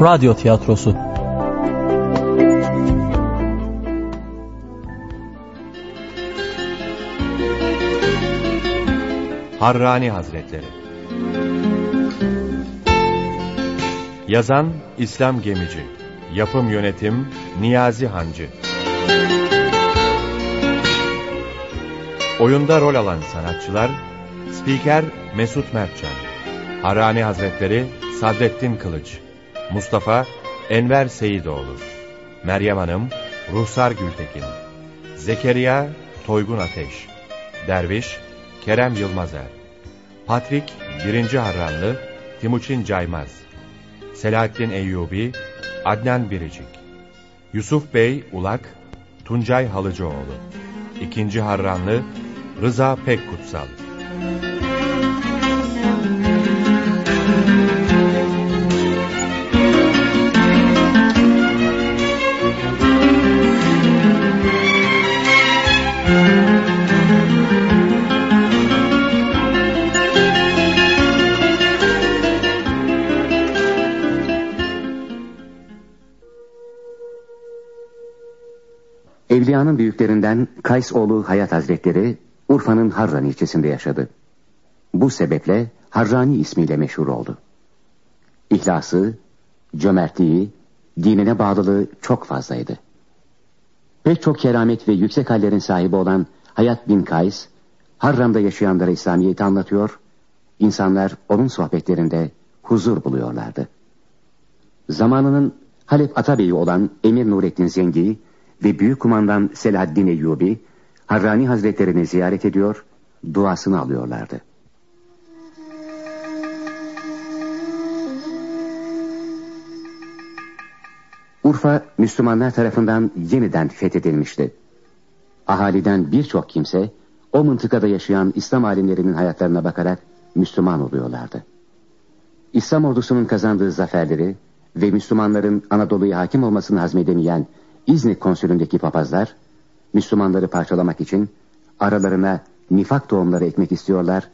Radyo tiyatrosu. Harrani Hazretleri. Yazan İslam Gemici. Yapım Yönetim Niyazi Hancı. Oyunda rol alan sanatçılar Spiker Mesut Mertcan. Harrani Hazretleri Sadrettin Kılıç Mustafa Enver Seyidoğlu Meryem Hanım Ruhsar Gültekin Zekeriya Toygun Ateş Derviş Kerem Yılmazer Patrik Birinci Harranlı Timuçin Caymaz Selahattin Eyyubi Adnan Biricik Yusuf Bey Ulak Tuncay Halıcıoğlu İkinci Harranlı Rıza Pekkutsal Evliyanın büyüklerinden Kays oğlu Hayat Hazretleri Urfa'nın Harran ilçesinde yaşadı. Bu sebeple Harrani ismiyle meşhur oldu. İhlası, cömertliği, dinine bağlılığı çok fazlaydı. Pek çok keramet ve yüksek hallerin sahibi olan Hayat bin Kays, Harran'da yaşayanlara İslamiyet'i anlatıyor, insanlar onun sohbetlerinde huzur buluyorlardı. Zamanının Halep Atabeyi olan Emir Nurettin Zengi ve Büyük Kumandan Selahaddin Eyyubi, Harrani Hazretlerini ziyaret ediyor, duasını alıyorlardı. Urfa, Müslümanlar tarafından yeniden fethedilmişti. Ahaliden birçok kimse, o mıntıkada yaşayan İslam alimlerinin hayatlarına bakarak Müslüman oluyorlardı. İslam ordusunun kazandığı zaferleri ve Müslümanların Anadolu'ya hakim olmasını hazmedemeyen İznik konsülündeki papazlar, Müslümanları parçalamak için aralarına nifak tohumları ekmek istiyorlar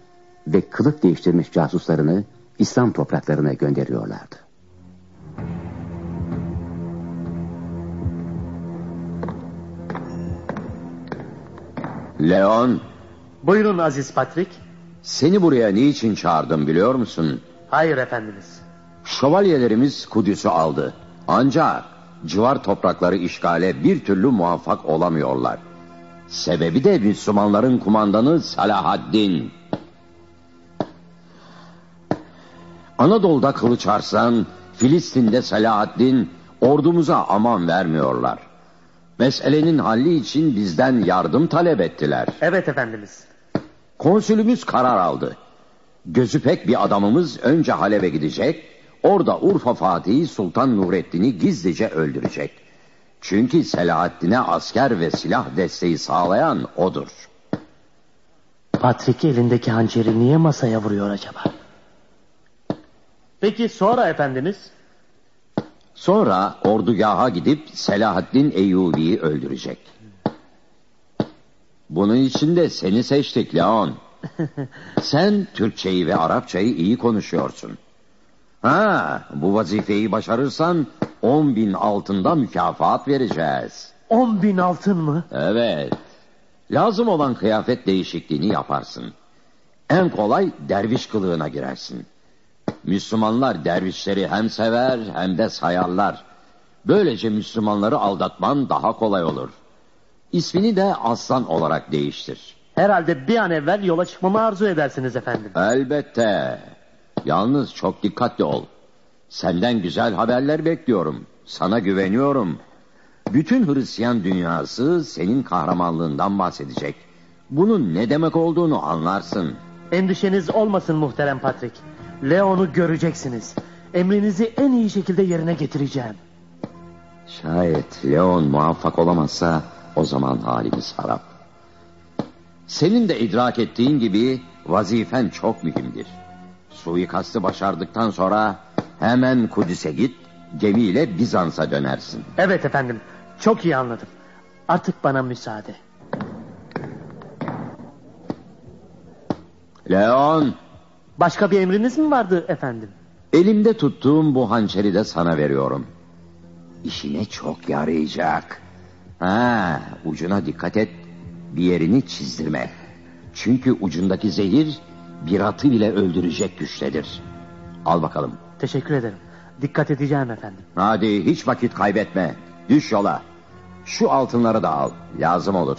ve kılık değiştirmiş casuslarını İslam topraklarına gönderiyorlardı. Leon, Buyurun Aziz Patrik. seni buraya niçin çağırdım biliyor musun? Hayır efendimiz. Şövalyelerimiz Kudüs'ü aldı. Ancak civar toprakları işgale bir türlü muvaffak olamıyorlar. Sebebi de Müslümanların kumandanı Salahaddin. Anadolu'da Kılıç Arslan, Filistin'de Salahaddin ordumuza aman vermiyorlar. Meselenin halli için bizden yardım talep ettiler. Evet efendimiz. Konsülümüz karar aldı. Gözü pek bir adamımız önce Halep'e gidecek, orada Urfa Fatihi Sultan Nurettin'i gizlice öldürecek. Çünkü Selahaddin'e asker ve silah desteği sağlayan odur. Patrik elindeki hançeri niye masaya vuruyor acaba? Peki sonra efendimiz? Sonra ordugaha gidip Selahaddin Eyyubi'yi öldürecek. Bunun için de seni seçtik Leon. Sen Türkçeyi ve Arapçayı iyi konuşuyorsun. Ha, bu vazifeyi başarırsan on bin altında mükafat vereceğiz. On bin altın mı? Evet. Lazım olan kıyafet değişikliğini yaparsın. En kolay derviş kılığına girersin. Müslümanlar dervişleri hem sever hem de sayarlar. Böylece Müslümanları aldatman daha kolay olur. İsmini de aslan olarak değiştir. Herhalde bir an evvel yola çıkmamı arzu edersiniz efendim. Elbette. Yalnız çok dikkatli ol. Senden güzel haberler bekliyorum. Sana güveniyorum. Bütün Hristiyan dünyası senin kahramanlığından bahsedecek. Bunun ne demek olduğunu anlarsın. Endişeniz olmasın muhterem Patrik. Leon'u göreceksiniz. Emrinizi en iyi şekilde yerine getireceğim. Şayet Leon muvaffak olamazsa o zaman halimiz harap. Senin de idrak ettiğin gibi vazifen çok mühimdir. Suikastı başardıktan sonra hemen Kudüs'e git, gemiyle Bizans'a dönersin. Evet efendim. Çok iyi anladım. Artık bana müsaade. Leon, Başka bir emriniz mi vardı efendim? Elimde tuttuğum bu hançeri de sana veriyorum. İşine çok yarayacak. Ha, ucuna dikkat et. Bir yerini çizdirme. Çünkü ucundaki zehir bir atı bile öldürecek güçtedir. Al bakalım. Teşekkür ederim. Dikkat edeceğim efendim. Hadi hiç vakit kaybetme. Düş yola. Şu altınları da al. Lazım olur.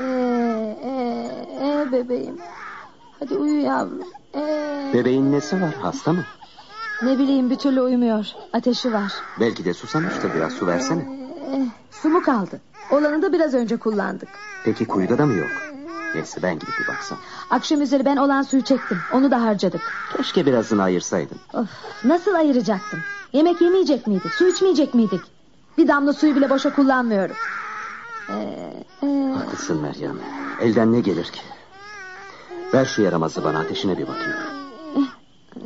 Ee, ee, ee bebeğim. Hadi uyu yavrum. Ee, Bebeğin nesi var hasta mı? ne bileyim bir türlü uyumuyor. Ateşi var. Belki de susamıştır biraz su versene. Ee, su mu kaldı? Olanı da biraz önce kullandık. Peki kuyuda da mı yok? Neyse ben gidip bir baksam. Akşam üzeri ben olan suyu çektim. Onu da harcadık. Keşke birazını ayırsaydın. Of, nasıl ayıracaktım? Yemek yemeyecek miydik? Su içmeyecek miydik? Bir damla suyu bile boşa kullanmıyorum. Ee, ee, Haklısın Meryem. Elden ne gelir ki? Ver şu yaramazı bana ateşine bir bakayım.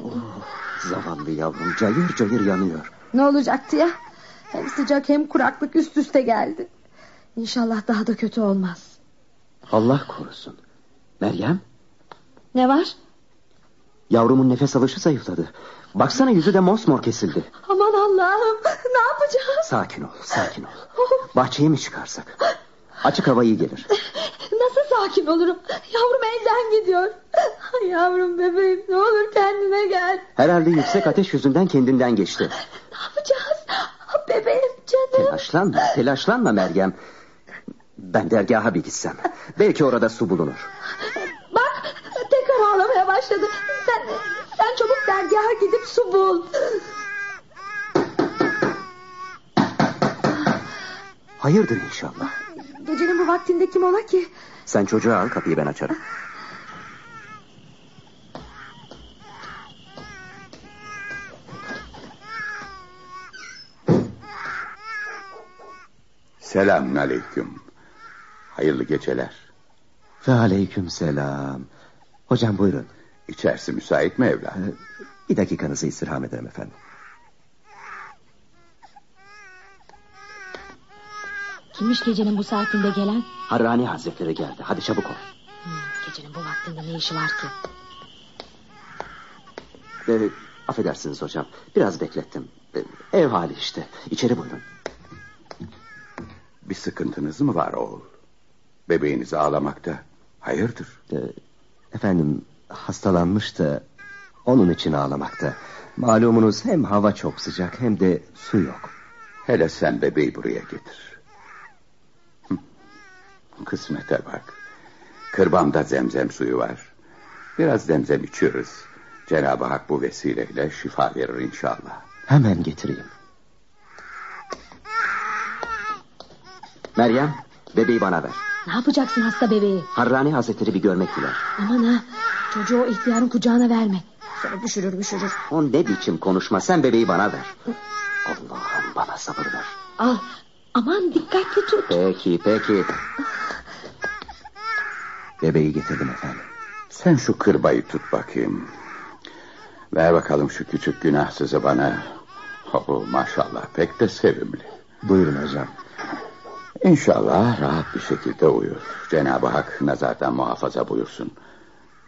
Oh, zavallı yavrum cayır cayır yanıyor. ne olacaktı ya? Hem sıcak hem kuraklık üst üste geldi. İnşallah daha da kötü olmaz. Allah korusun. Meryem Ne var? yavrumun nefes alışı zayıfladı. Baksana yüzü de mosmor kesildi. Aman Allah'ım ne yapacağız? Sakin ol sakin ol. Bahçeye mi çıkarsak? Açık hava iyi gelir. Nasıl sakin olurum? Yavrum elden gidiyor. Ay yavrum bebeğim ne olur kendine gel. Herhalde yüksek ateş yüzünden kendinden geçti. Ne yapacağız? Ah, Bebeğim canım. Telaşlanma, telaşlanma Meryem. Ben dergaha bir gitsem. Belki orada su bulunur. Bak tekrar ağlamaya başladı. Sen, sen çabuk dergaha gidip su bul. Hayırdır inşallah. Gecenin bu vaktinde kim ola ki? Sen çocuğu al kapıyı ben açarım. Selamun aleyküm. Hayırlı geceler. Ve aleyküm selam. Hocam buyurun. İçerisi müsait mi evlat? Ee, Bir dakikanızı istirham ederim efendim. Kimmiş gecenin bu saatinde gelen? Harrani Hazretleri geldi. Hadi çabuk ol. Gecenin bu vaktinde ne işi var ki? Ee, affedersiniz hocam. Biraz beklettim. Ee, ev hali işte. İçeri buyurun. Bir sıkıntınız mı var oğul? Bebeğiniz ağlamakta. Hayırdır? Ee, efendim hastalanmış da onun için ağlamakta. Malumunuz hem hava çok sıcak hem de su yok. Hele sen bebeği buraya getir. Kısmete bak. Kırbamda zemzem suyu var. Biraz zemzem içiyoruz. Cenab-ı Hak bu vesileyle şifa verir inşallah. Hemen getireyim. Meryem bebeği bana ver. Ne yapacaksın hasta bebeği? Harrani Hazretleri bir görmek diler. Aman ha çocuğu o ihtiyarın kucağına verme. Sonra düşürür düşürür. O ne biçim konuşma sen bebeği bana ver. Allah'ım bana sabır ver. Al aman dikkatli tut. Peki peki. Bebeği getirdim efendim. Sen şu kırbayı tut bakayım. Ver bakalım şu küçük günahsızı bana. Oh, maşallah pek de sevimli. Buyurun hocam. İnşallah rahat bir şekilde uyur. Cenab-ı Hak nazardan muhafaza buyursun.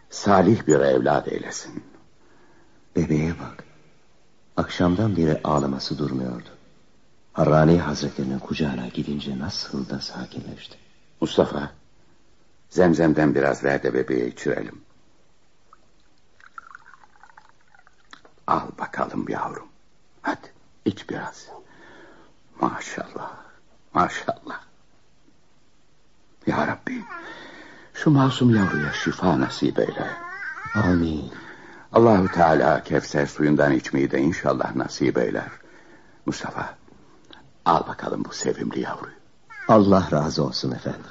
Salih bir evlat eylesin. Bebeğe bak. Akşamdan beri ağlaması durmuyordu. Harrani Hazretlerinin kucağına gidince nasıl da sakinleşti. Mustafa, zemzemden biraz ver de bebeğe içirelim. Al bakalım yavrum. Hadi iç biraz. Maşallah, maşallah. Ya Rabbi, şu masum yavruya şifa nasip eyle. Amin. Allahu Teala Kevser suyundan içmeyi de inşallah nasip eyler. Mustafa, al bakalım bu sevimli yavruyu. Allah razı olsun efendim.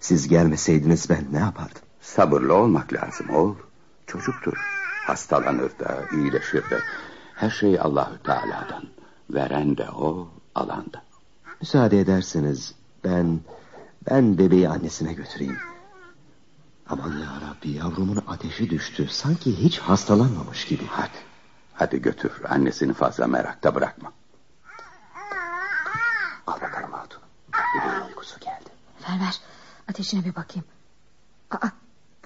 Siz gelmeseydiniz ben ne yapardım? Sabırlı olmak lazım oğul. Çocuktur. Hastalanır da, iyileşir de. Her şey Allahü Teala'dan. Veren de o, alan da. Müsaade ederseniz ben ben bebeği annesine götüreyim. Aman ya Rabbi yavrumun ateşi düştü. Sanki hiç hastalanmamış gibi. Hadi, Hadi götür annesini fazla merakta bırakma. Al bakalım hatun. Bebeğin uykusu geldi. Ver ver ateşine bir bakayım. Aa,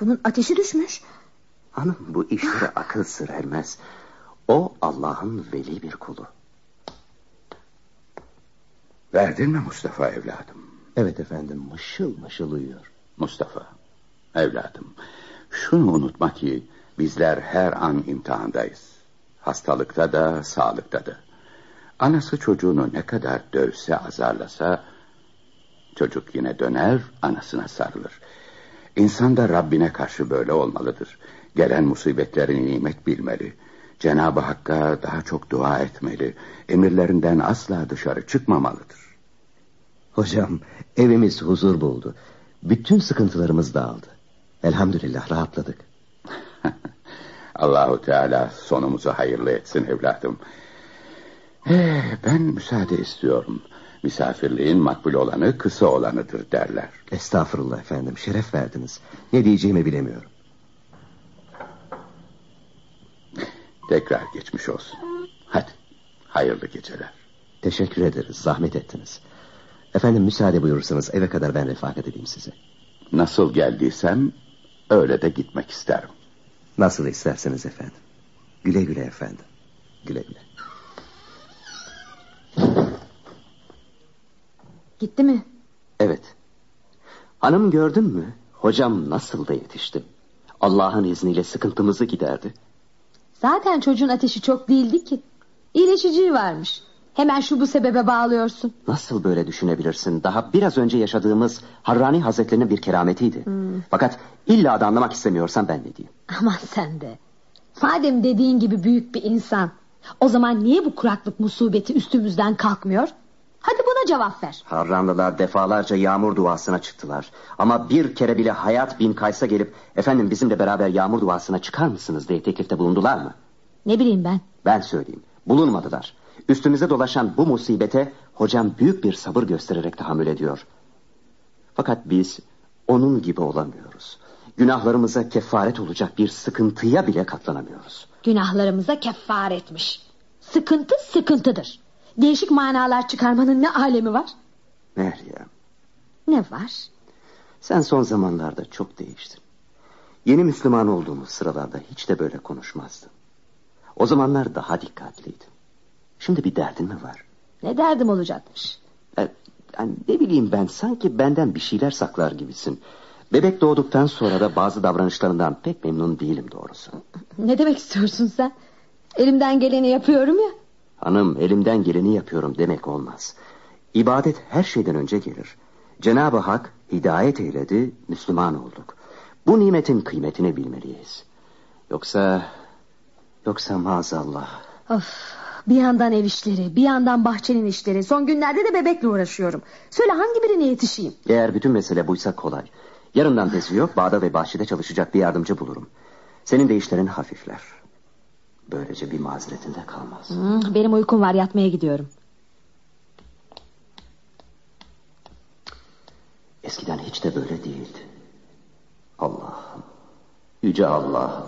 bunun ateşi düşmüş. Hanım bu işlere akıl sır ermez. O Allah'ın veli bir kulu. Verdin mi Mustafa evladım? Evet efendim mışıl mışıl uyuyor. Mustafa, evladım. Şunu unutma ki bizler her an imtihandayız. Hastalıkta da, sağlıkta da. Anası çocuğunu ne kadar dövse, azarlasa... ...çocuk yine döner, anasına sarılır. İnsan da Rabbine karşı böyle olmalıdır. Gelen musibetleri nimet bilmeli. Cenab-ı Hakk'a daha çok dua etmeli. Emirlerinden asla dışarı çıkmamalıdır. Hocam evimiz huzur buldu. Bütün sıkıntılarımız dağıldı. Elhamdülillah rahatladık. Allahu Teala sonumuzu hayırlı etsin evladım. Ee, ben müsaade istiyorum. Misafirliğin makbul olanı kısa olanıdır derler. Estağfurullah efendim şeref verdiniz. Ne diyeceğimi bilemiyorum. Tekrar geçmiş olsun. Hadi hayırlı geceler. Teşekkür ederiz zahmet ettiniz. Efendim müsaade buyurursanız eve kadar ben refakat edeyim size. Nasıl geldiysem öyle de gitmek isterim. Nasıl isterseniz efendim. Güle güle efendim. Güle güle. Gitti mi? Evet. Hanım gördün mü? Hocam nasıl da yetişti. Allah'ın izniyle sıkıntımızı giderdi. Zaten çocuğun ateşi çok değildi ki. İyileşiciyi varmış. Hemen şu bu sebebe bağlıyorsun. Nasıl böyle düşünebilirsin? Daha biraz önce yaşadığımız Harrani Hazretlerinin bir kerametiydi. Fakat illa da anlamak istemiyorsan ben ne diyeyim? Aman sen de. Madem dediğin gibi büyük bir insan. O zaman niye bu kuraklık musibeti üstümüzden kalkmıyor? Hadi buna cevap ver. Harranlılar defalarca yağmur duasına çıktılar. Ama bir kere bile Hayat bin Kays'a gelip... ...efendim bizimle beraber yağmur duasına çıkar mısınız diye teklifte bulundular mı? Ne bileyim ben. Ben söyleyeyim. Bulunmadılar. Üstümüze dolaşan bu musibete hocam büyük bir sabır göstererek tahammül ediyor. Fakat biz onun gibi olamıyoruz. Günahlarımıza kefaret olacak bir sıkıntıya bile katlanamıyoruz. Günahlarımıza kefaretmiş. Sıkıntı sıkıntıdır. Değişik manalar çıkarmanın ne alemi var? Meryem, Ne var? sen son zamanlarda çok değiştin. Yeni Müslüman olduğumuz sıralarda hiç de böyle konuşmazdın. O zamanlar daha dikkatliydin. Şimdi bir derdin mi var? Ne derdim olacakmış? E, yani ne bileyim ben sanki benden bir şeyler saklar gibisin. Bebek doğduktan sonra da bazı davranışlarından pek memnun değilim doğrusu. Ne demek istiyorsun sen? Elimden geleni yapıyorum ya. Hanım elimden geleni yapıyorum demek olmaz. İbadet her şeyden önce gelir. Cenab-ı Hak hidayet eyledi, Müslüman olduk. Bu nimetin kıymetini bilmeliyiz. Yoksa, yoksa maazallah. Of, bir yandan ev işleri, bir yandan bahçenin işleri. Son günlerde de bebekle uğraşıyorum. Söyle hangi birine yetişeyim? Eğer bütün mesele buysa kolay. Yarından tezi yok, bağda ve bahçede çalışacak bir yardımcı bulurum. Senin de işlerin hafifler. Böylece bir mazeretinde kalmaz. Hmm, benim uykum var yatmaya gidiyorum. Eskiden hiç de böyle değildi. Allah'ım, yüce Allah'ım,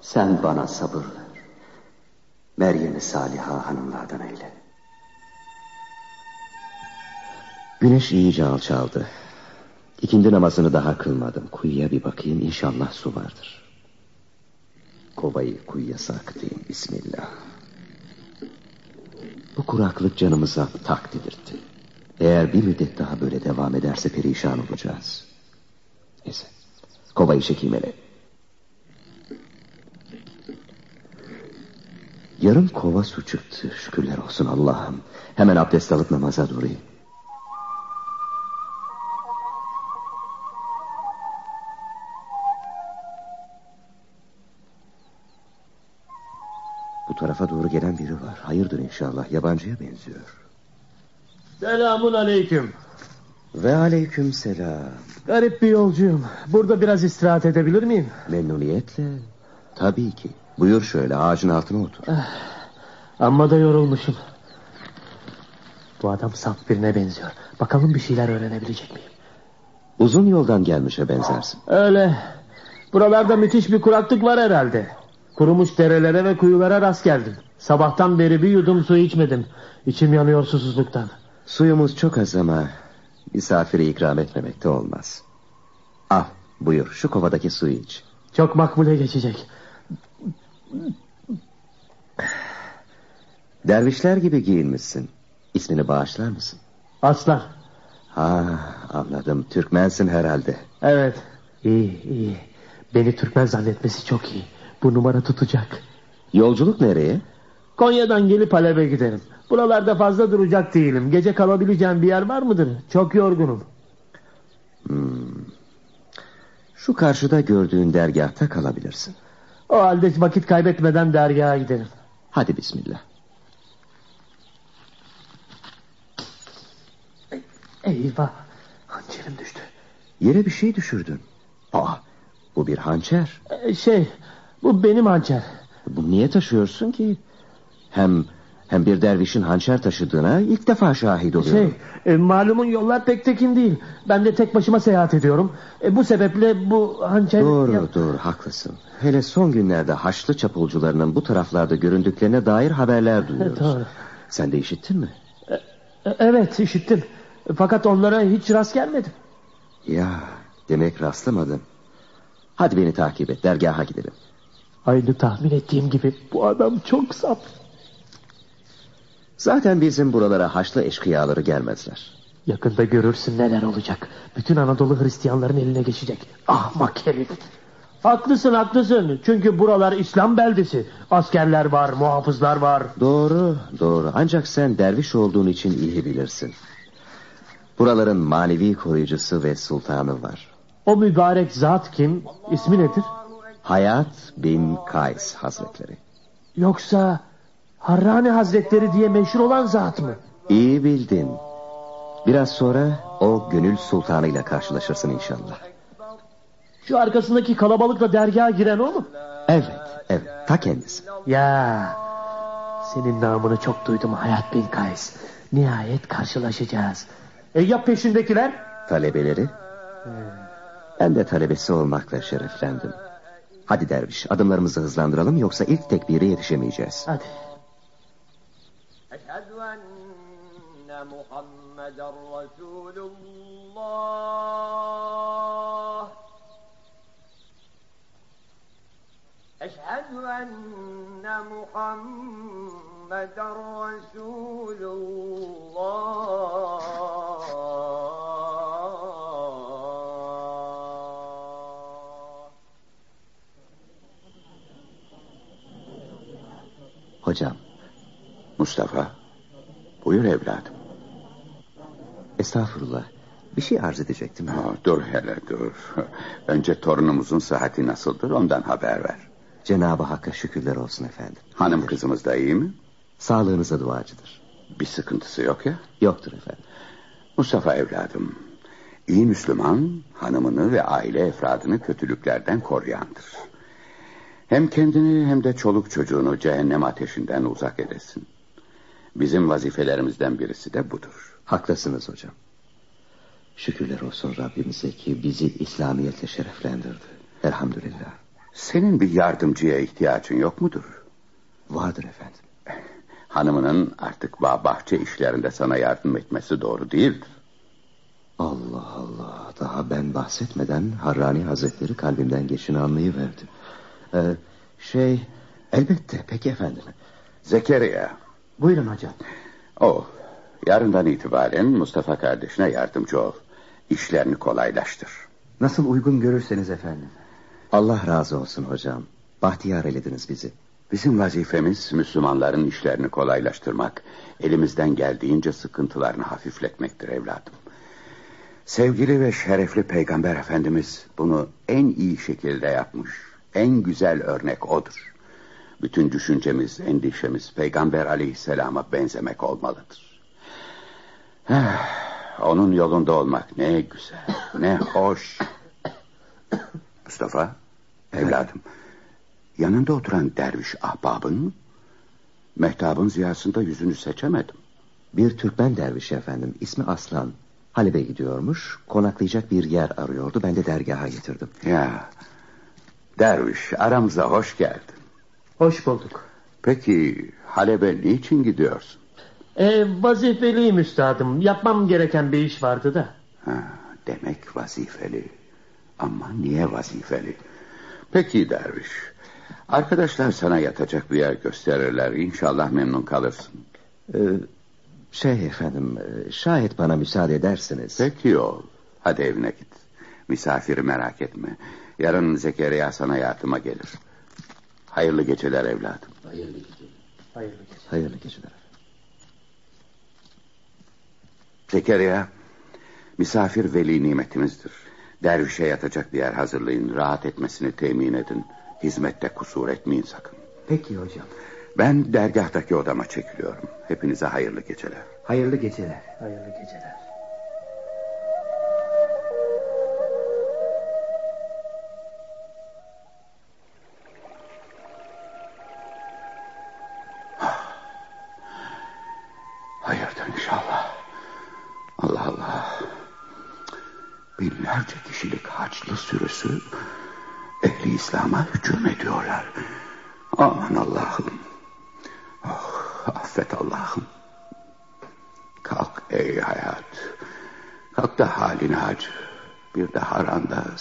sen bana sabır ver. Meryem'i Saliha hanımlardan eyle. Güneş iyice alçaldı. İkindi namazını daha kılmadım. Kuyuya bir bakayım inşallah su vardır. Kovayı kuyuya sarkıtayım bismillah. Bu kuraklık canımıza tak dedirtti. Eğer bir müddet daha böyle devam ederse perişan olacağız. Neyse. Kovayı çekeyim hele. Yarım kova su çıktı. Şükürler olsun Allah'ım. Hemen abdest alıp namaza durayım. Tarafa doğru gelen biri var. Hayırdır inşallah. Yabancıya benziyor. Selamun aleyküm. Ve aleyküm selam. Garip bir yolcuyum. Burada biraz istirahat edebilir miyim? Memnuniyetle. Tabii ki. Buyur şöyle ağacın altına otur. Amma da yorulmuşum. Bu adam saf birine benziyor. Bakalım bir şeyler öğrenebilecek miyim? Uzun yoldan gelmişe benzersin. Öyle. Buralarda müthiş bir kuraklık var herhalde. Kurumuş derelere ve kuyulara rast geldim. Sabahtan beri bir yudum su içmedim. İçim yanıyor susuzluktan. Suyumuz çok az ama misafiri ikram etmemek de olmaz. Al buyur şu kovadaki suyu iç. Çok makbule geçecek. Dervişler gibi giyinmişsin. İsmini bağışlar mısın? Aslan. Ha anladım. Türkmensin herhalde. Evet. İyi iyi. Beni Türkmen zannetmesi çok iyi. Bu numara tutacak. Yolculuk nereye? Konya'dan gelip Halep'e giderim. Buralarda fazla duracak değilim. Gece kalabileceğim bir yer var mıdır? Çok yorgunum. Şu karşıda gördüğün dergahta kalabilirsin. O halde vakit kaybetmeden dergaha giderim. Hadi bismillah. Eyvah. Hançerim düştü. Yere bir şey düşürdün. Aa, bu bir hançer. Ee, şey bu benim hançer. Bu niye taşıyorsun ki? Hem hem bir dervişin hançer taşıdığına ilk defa şahit oluyorum. Şey e, malumun yollar pek tekin değil. Ben de tek başıma seyahat ediyorum. E, bu sebeple bu hançer... Doğru Ya- doğru haklısın. Hele son günlerde Haçlı çapulcularının bu taraflarda göründüklerine dair haberler duyuyoruz. Doğru. Sen de işittin mi? E, Evet işittim. Fakat onlara hiç rast gelmedim. Ya demek rastlamadın. Hadi beni takip et dergaha gidelim. Aynı tahmin ettiğim gibi bu adam çok saf. Zaten bizim buralara Haçlı eşkıyaları gelmezler. Yakında görürsün neler olacak. Bütün Anadolu Hristiyanların eline geçecek. Ahmak herif. Haklısın haklısın. Çünkü buralar İslam beldesi. Askerler var, muhafızlar var. Doğru doğru ancak sen derviş olduğun için iyi bilirsin. Buraların manevi koruyucusu ve sultanı var. O mübarek zat kim? İsmi nedir? Hayat bin Kays Hazretleri. Yoksa Harrani Hazretleri diye meşhur olan zat mı? İyi bildin. Biraz sonra o gönül sultanıyla karşılaşırsın inşallah. Şu arkasındaki kalabalıkla dergaha giren o mu? Evet, evet, ta kendisi. Ya senin namını çok duydum Hayat bin Kays. Nihayet karşılaşacağız. E ya peşindekiler? Talebeleri? Ben de talebesi olmakla şereflendim. Hadi derviş adımlarımızı hızlandıralım yoksa ilk tekbire yetişemeyeceğiz. Hadi. Eşhedü enne Muhammeden Resulullah. Eşhedü enne Muhammeden Resulullah. Hocam, Mustafa, buyur evladım. estağfurullah. Bir şey arz edecektim. Aa, dur hele dur. Önce torunumuzun sıhhati nasıldır ondan haber ver. Cenab-ı Hakk'a şükürler olsun efendim. Hanım kızımız da iyi mi? Sağlığınıza duacıdır. Bir sıkıntısı yok ya. Yoktur efendim. Mustafa evladım, iyi Müslüman hanımını ve aile efradını kötülüklerden koruyandır. Hem kendini hem de çoluk çocuğunu cehennem ateşinden uzak edesin. Bizim vazifelerimizden birisi de budur. Haklısınız hocam. Şükürler olsun Rabbimize ki bizi İslamiyetle şereflendirdi. Elhamdülillah. Senin bir yardımcıya ihtiyacın yok mudur? Vardır efendim. Hanımının artık bağ bahçe işlerinde sana yardım etmesi doğru değildir. Allah Allah. Daha ben bahsetmeden Harrani Hazretleri kalbimden geçini anlayıverdi. Ee, şey elbette peki efendim. Zekeriya, Buyurun hocam. o yarından itibaren Mustafa kardeşine yardımcı ol. İşlerini kolaylaştır. Nasıl uygun görürseniz efendim. Allah razı olsun hocam. Bahtiyar elediniz bizi. Bizim vazifemiz Müslümanların işlerini kolaylaştırmak, elimizden geldiğince sıkıntılarını hafifletmektir evladım. Sevgili ve şerefli Peygamber Efendimiz bunu en iyi şekilde yapmış. En güzel örnek odur. Bütün düşüncemiz, endişemiz Peygamber Aleyhisselam'a benzemek olmalıdır. Onun yolunda olmak ne güzel, ne hoş. Mustafa, evladım, yanında oturan derviş ahbabın? Mehtabın ziyasında yüzünü seçemedim. Bir Türkmen derviş efendim. ismi Aslan. Halep'e gidiyormuş. Konaklayacak bir yer arıyordu. Ben de dergaha getirdim. Ya, derviş aramıza hoş geldin. Hoş bulduk. Peki Halep'e niçin gidiyorsun? E, vazifeliyim üstadım. Yapmam gereken bir iş vardı da. Ha, demek vazifeli. Ama niye vazifeli? Peki derviş. Arkadaşlar sana yatacak bir yer gösterirler. İnşallah memnun kalırsın. Ee, şey efendim, e, şayet bana müsaade ederseniz. Peki oğul. Hadi evine git. Misafiri merak etme. Yarın Zekeriya sana yardıma gelir. Hayırlı geceler evladım. Hayırlı geceler. Hayırlı geceler. Zekeriya, misafir veli nimetimizdir. Dervişe yatacak bir yer hazırlayın. Rahat etmesini temin edin. Hizmette kusur etmeyin sakın. Peki hocam. Ben dergahtaki odama çekiliyorum. Hepinize hayırlı geceler. Hayırlı geceler. Hayırlı geceler.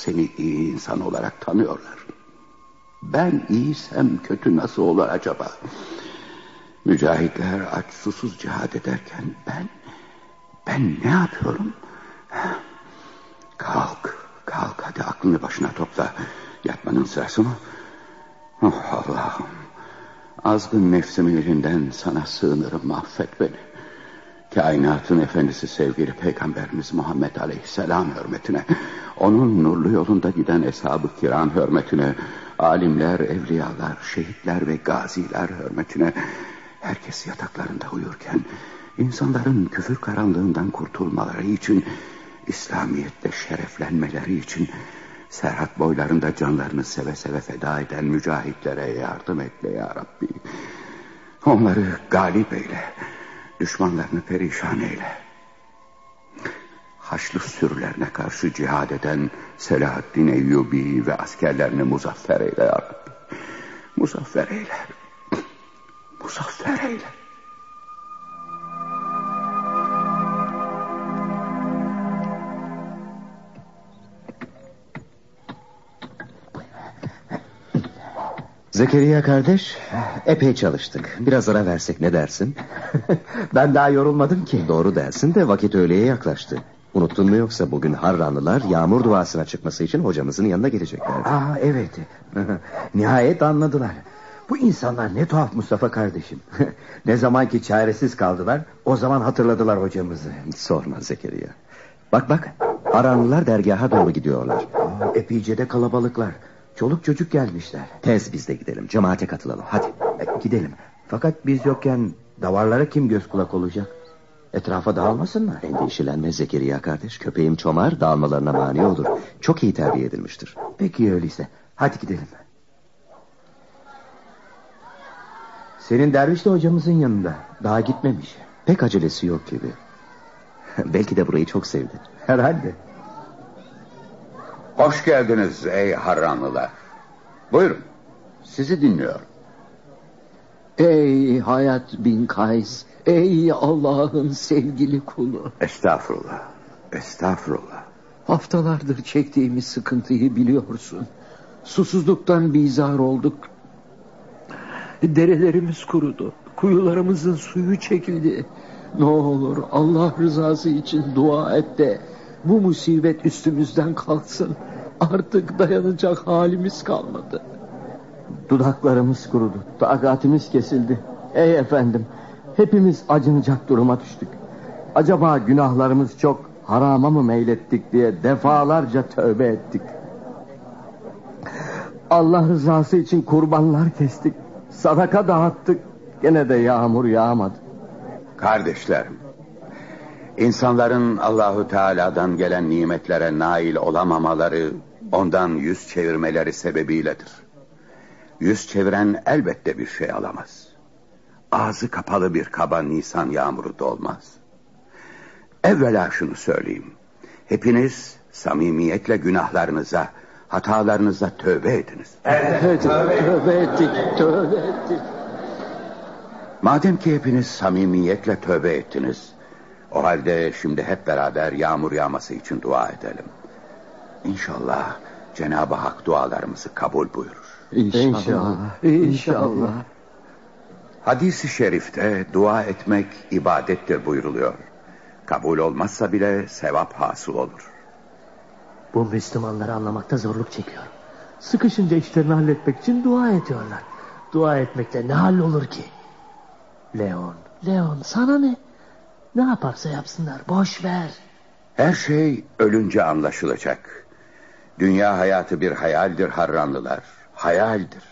Seni iyi insan olarak tanıyorlar. Ben iyiysem kötü nasıl olur acaba? Mücahitler aç susuz cihad ederken ben... Ben ne yapıyorum? Kalk, kalk hadi aklını başına topla. Yatmanın sırası mı? Oh Allah'ım. Azgın nefsimin elinden sana sığınırım affet beni. Kainatın efendisi sevgili peygamberimiz Muhammed Aleyhisselam hürmetine, onun nurlu yolunda giden eshab-ı kiram hürmetine, alimler, evliyalar, şehitler ve gaziler hürmetine, herkes yataklarında uyurken, insanların küfür karanlığından kurtulmaları için, İslamiyet'te şereflenmeleri için, serhat boylarında canlarını seve seve feda eden mücahitlere yardım et ya Rabbi. Onları galip eyle. Düşmanlarını perişan eyle. Haçlı sürülerine karşı cihad eden Selahaddin Eyyubi ve askerlerini muzaffer eyle ya Rabbi. Muzaffer eyle. Muzaffer eyle. Zekeriya kardeş, epey çalıştık. Biraz ara versek ne dersin? ben daha yorulmadım ki. Doğru dersin de vakit öğleye yaklaştı. Unuttun mu yoksa bugün Harranlılar yağmur duasına çıkması için hocamızın yanına gelecekler. Aa evet. Nihayet anladılar. Bu insanlar ne tuhaf Mustafa kardeşim. ne zaman ki çaresiz kaldılar o zaman hatırladılar hocamızı. Sorma Zekeriya. Bak bak Harranlılar dergaha doğru gidiyorlar. Aa, epeyce de kalabalıklar. Çoluk çocuk gelmişler. Tez biz de gidelim cemaate katılalım hadi. E, gidelim. Fakat biz yokken davarlara kim göz kulak olacak? Etrafa dağılmasınlar. Endişelenme Zekeriya kardeş. Köpeğim Çomar dağılmalarına mani olur. Çok iyi terbiye edilmiştir. Peki öyleyse. Hadi gidelim. Senin derviş de hocamızın yanında. Daha gitmemiş. Pek acelesi yok gibi. Belki de burayı çok sevdi. Herhalde. Hoş geldiniz ey Harranlılar. Buyurun. Sizi dinliyorum. Ey Hayat bin Kays, ey Allah'ın sevgili kulu. Estağfurullah. Estağfurullah. Haftalardır çektiğimiz sıkıntıyı biliyorsun. Susuzluktan bizar olduk. Derelerimiz kurudu. Kuyularımızın suyu çekildi. Ne olur Allah rızası için dua et de bu musibet üstümüzden kalksın. Artık dayanacak halimiz kalmadı. Dudaklarımız kurudu. Takatimiz kesildi. Ey efendim. Hepimiz acınacak duruma düştük. Acaba günahlarımız çok harama mı meylettik diye defalarca tövbe ettik. Allah rızası için kurbanlar kestik. Sadaka dağıttık. Gene de yağmur yağmadı. Kardeşlerim. İnsanların Allahu Teala'dan gelen nimetlere nail olamamaları ondan yüz çevirmeleri sebebiyledir. Yüz çeviren elbette bir şey alamaz. Ağzı kapalı bir kaba Nisan yağmuru dolmaz. Evvela şunu söyleyeyim. Hepiniz samimiyetle günahlarınıza, Hatalarınıza tövbe ediniz. Evet, tövbe ettik, tövbe ettik. Madem ki hepiniz samimiyetle tövbe ettiniz, o halde şimdi hep beraber yağmur yağması için dua edelim. İnşallah Cenab-ı Hak dualarımızı kabul buyurur. İnşallah, inşallah. Hadis-i şerifte dua etmek ibadettir buyruluyor. Kabul olmazsa bile sevap hasıl olur. Bu Müslümanları anlamakta zorluk çekiyor. Sıkışınca işlerini halletmek için dua ediyorlar. Dua etmekte ne hal olur ki? Leon, Leon sana ne? Ne yaparsa yapsınlar boş ver. Her şey ölünce anlaşılacak. Dünya hayatı bir hayaldir harranlılar. Hayaldir.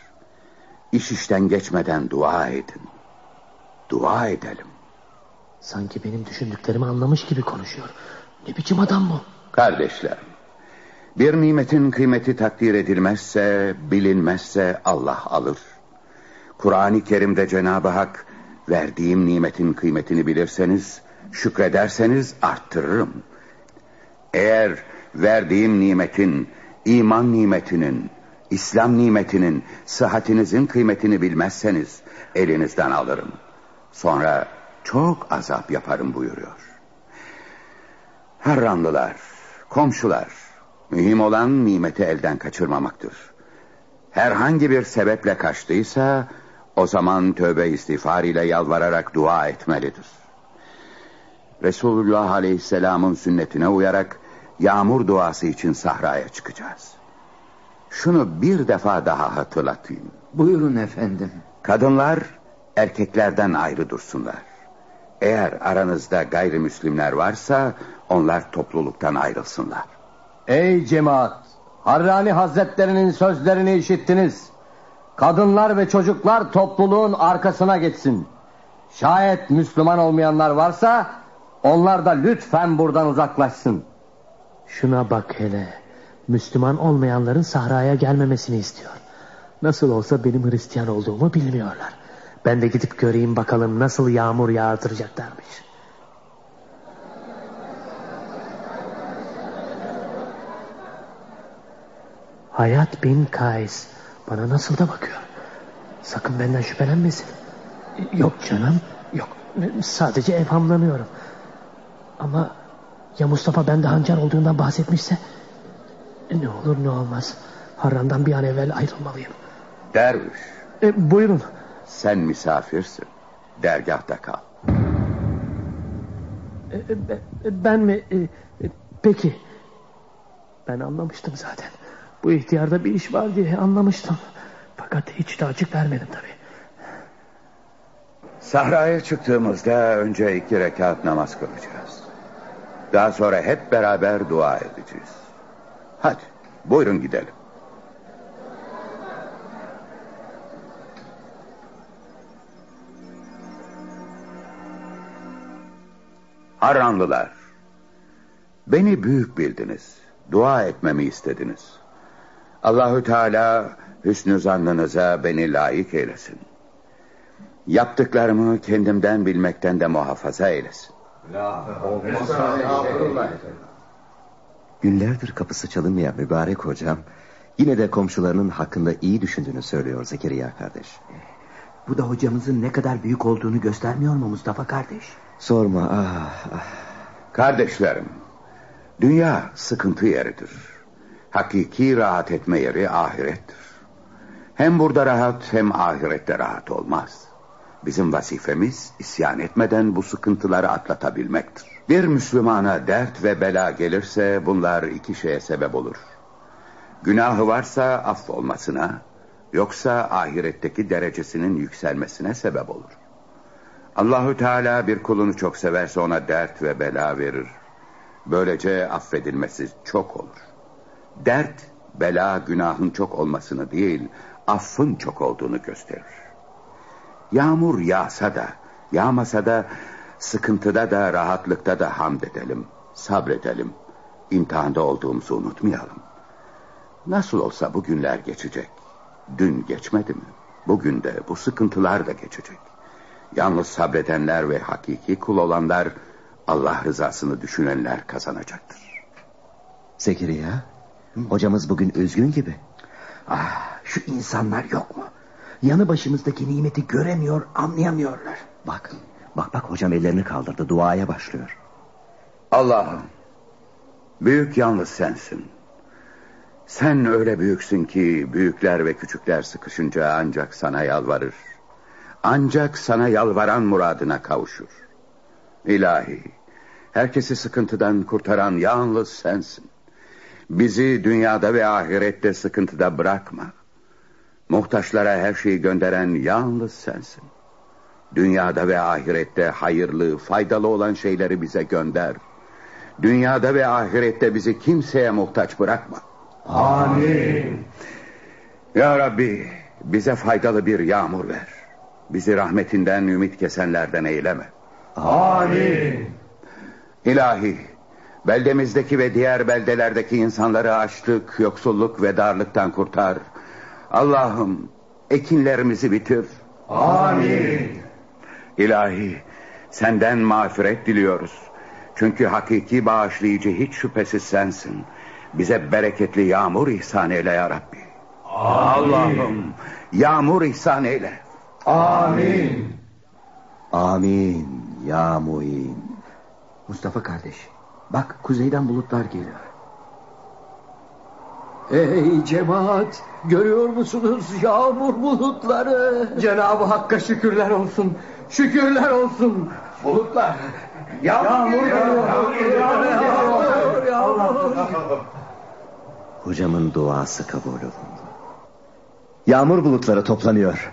İş işten geçmeden dua edin. Dua edelim. Sanki benim düşündüklerimi anlamış gibi konuşuyor. Ne biçim adam bu? Kardeşlerim, bir nimetin kıymeti takdir edilmezse, bilinmezse Allah alır. Kur'an-ı Kerim'de Cenab-ı Hak, verdiğim nimetin kıymetini bilirseniz, şükrederseniz arttırırım. Eğer verdiğim nimetin, iman nimetinin, İslam nimetinin, sıhhatinizin kıymetini bilmezseniz, elinizden alırım. Sonra çok azap yaparım buyuruyor. Harranlılar, komşular, mühim olan nimeti elden kaçırmamaktır. Herhangi bir sebeple kaçtıysa, o zaman tövbe istiğfar ile yalvararak dua etmelidir. Resulullah Aleyhisselam'ın sünnetine uyarak yağmur duası için sahraya çıkacağız. Şunu bir defa daha hatırlatayım. Buyurun efendim. Kadınlar erkeklerden ayrı dursunlar. Eğer aranızda gayrimüslimler varsa onlar topluluktan ayrılsınlar. Ey cemaat! Harrani Hazretlerinin sözlerini işittiniz. Kadınlar ve çocuklar topluluğun arkasına geçsin. Şayet Müslüman olmayanlar varsa onlar da lütfen buradan uzaklaşsın. Şuna bak hele. Müslüman olmayanların sahraya gelmemesini istiyor. Nasıl olsa benim Hristiyan olduğumu bilmiyorlar. Ben de gidip göreyim bakalım nasıl yağmur yağdıracaklarmış. Hayat bin Kays bana nasıl da bakıyor. Sakın benden şüphelenmesin. Yok canım, yok. Sadece evhamlanıyorum. Ama ya Mustafa bende hançer olduğundan bahsetmişse? Ne olur ne olmaz. Harran'dan bir an evvel ayrılmalıyım. Derviş, E, buyurun. sen misafirsin. Dergahta kal. E, e, be- ben mi? E, e, peki. Ben anlamıştım zaten. Bu ihtiyarda bir iş var diye anlamıştım. Fakat hiç de açık vermedim tabii. Sahraya çıktığımızda önce iki rekat namaz kılacağız. Daha sonra hep beraber dua edeceğiz. Hadi buyurun gidelim. Harranlılar, beni büyük bildiniz. Dua etmemi istediniz. Allahü Teala hüsnü zannınıza beni layık eylesin. Yaptıklarımı kendimden bilmekten de muhafaza eylesin. Günlerdir kapısı çalınmayan mübarek hocam... ...yine de komşularının hakkında iyi düşündüğünü söylüyor Zekeriya kardeş. Bu da hocamızın ne kadar büyük olduğunu göstermiyor mu Mustafa kardeş? Sorma ah, ah. Kardeşlerim, dünya sıkıntı yeridir. Hakiki rahat etme yeri ahirettir. Hem burada rahat hem ahirette rahat olmaz. Bizim vazifemiz isyan etmeden bu sıkıntıları atlatabilmektir. Bir Müslümana dert ve bela gelirse bunlar iki şeye sebep olur. Günahı varsa affolmasına, yoksa ahiretteki derecesinin yükselmesine sebep olur. Allahü Teala bir kulunu çok severse ona dert ve bela verir. Böylece affedilmesi çok olur. Dert, bela günahın çok olmasını değil, affın çok olduğunu gösterir. Yağmur yağsa da, yağmasa da, sıkıntıda da, rahatlıkta da hamd edelim, sabredelim. İmtihanda olduğumuzu unutmayalım. Nasıl olsa bu günler geçecek. Dün geçmedi mi? Bugün de bu sıkıntılar da geçecek. Yalnız sabredenler ve hakiki kul olanlar Allah rızasını düşünenler kazanacaktır. Zekeriya Hocamız bugün üzgün gibi. Ah, şu insanlar yok mu? Yanı başımızdaki nimeti göremiyor, anlayamıyorlar. Bak, bak bak hocam ellerini kaldırdı, duaya başlıyor. Allah'ım, büyük yalnız sensin. Sen öyle büyüksün ki büyükler ve küçükler sıkışınca ancak sana yalvarır. Ancak sana yalvaran muradına kavuşur. İlahi, herkesi sıkıntıdan kurtaran yalnız sensin. Bizi dünyada ve ahirette sıkıntıda bırakma. Muhtaçlara her şeyi gönderen yalnız sensin. Dünyada ve ahirette hayırlı, faydalı olan şeyleri bize gönder. Dünyada ve ahirette bizi kimseye muhtaç bırakma. Amin. Ya Rabbi bize faydalı bir yağmur ver. Bizi rahmetinden ümit kesenlerden eyleme. Amin. İlahi beldemizdeki ve diğer beldelerdeki insanları açlık, yoksulluk ve darlıktan kurtar. Allah'ım ekinlerimizi bitir. Amin. İlahi senden mağfiret diliyoruz. Çünkü hakiki bağışlayıcı hiç şüphesiz sensin. Bize bereketli yağmur ihsan eyle ya Rabbi. Allah'ım yağmur ihsan eyle. Amin. Amin, ya muin. Mustafa kardeş, bak kuzeyden bulutlar geliyor. Ey cemaat görüyor musunuz yağmur bulutları? Cenab-ı Hakk'a şükürler olsun. Şükürler olsun. Bulutlar. Yağmur Hocamın duası kabul olundu. Yağmur bulutları toplanıyor.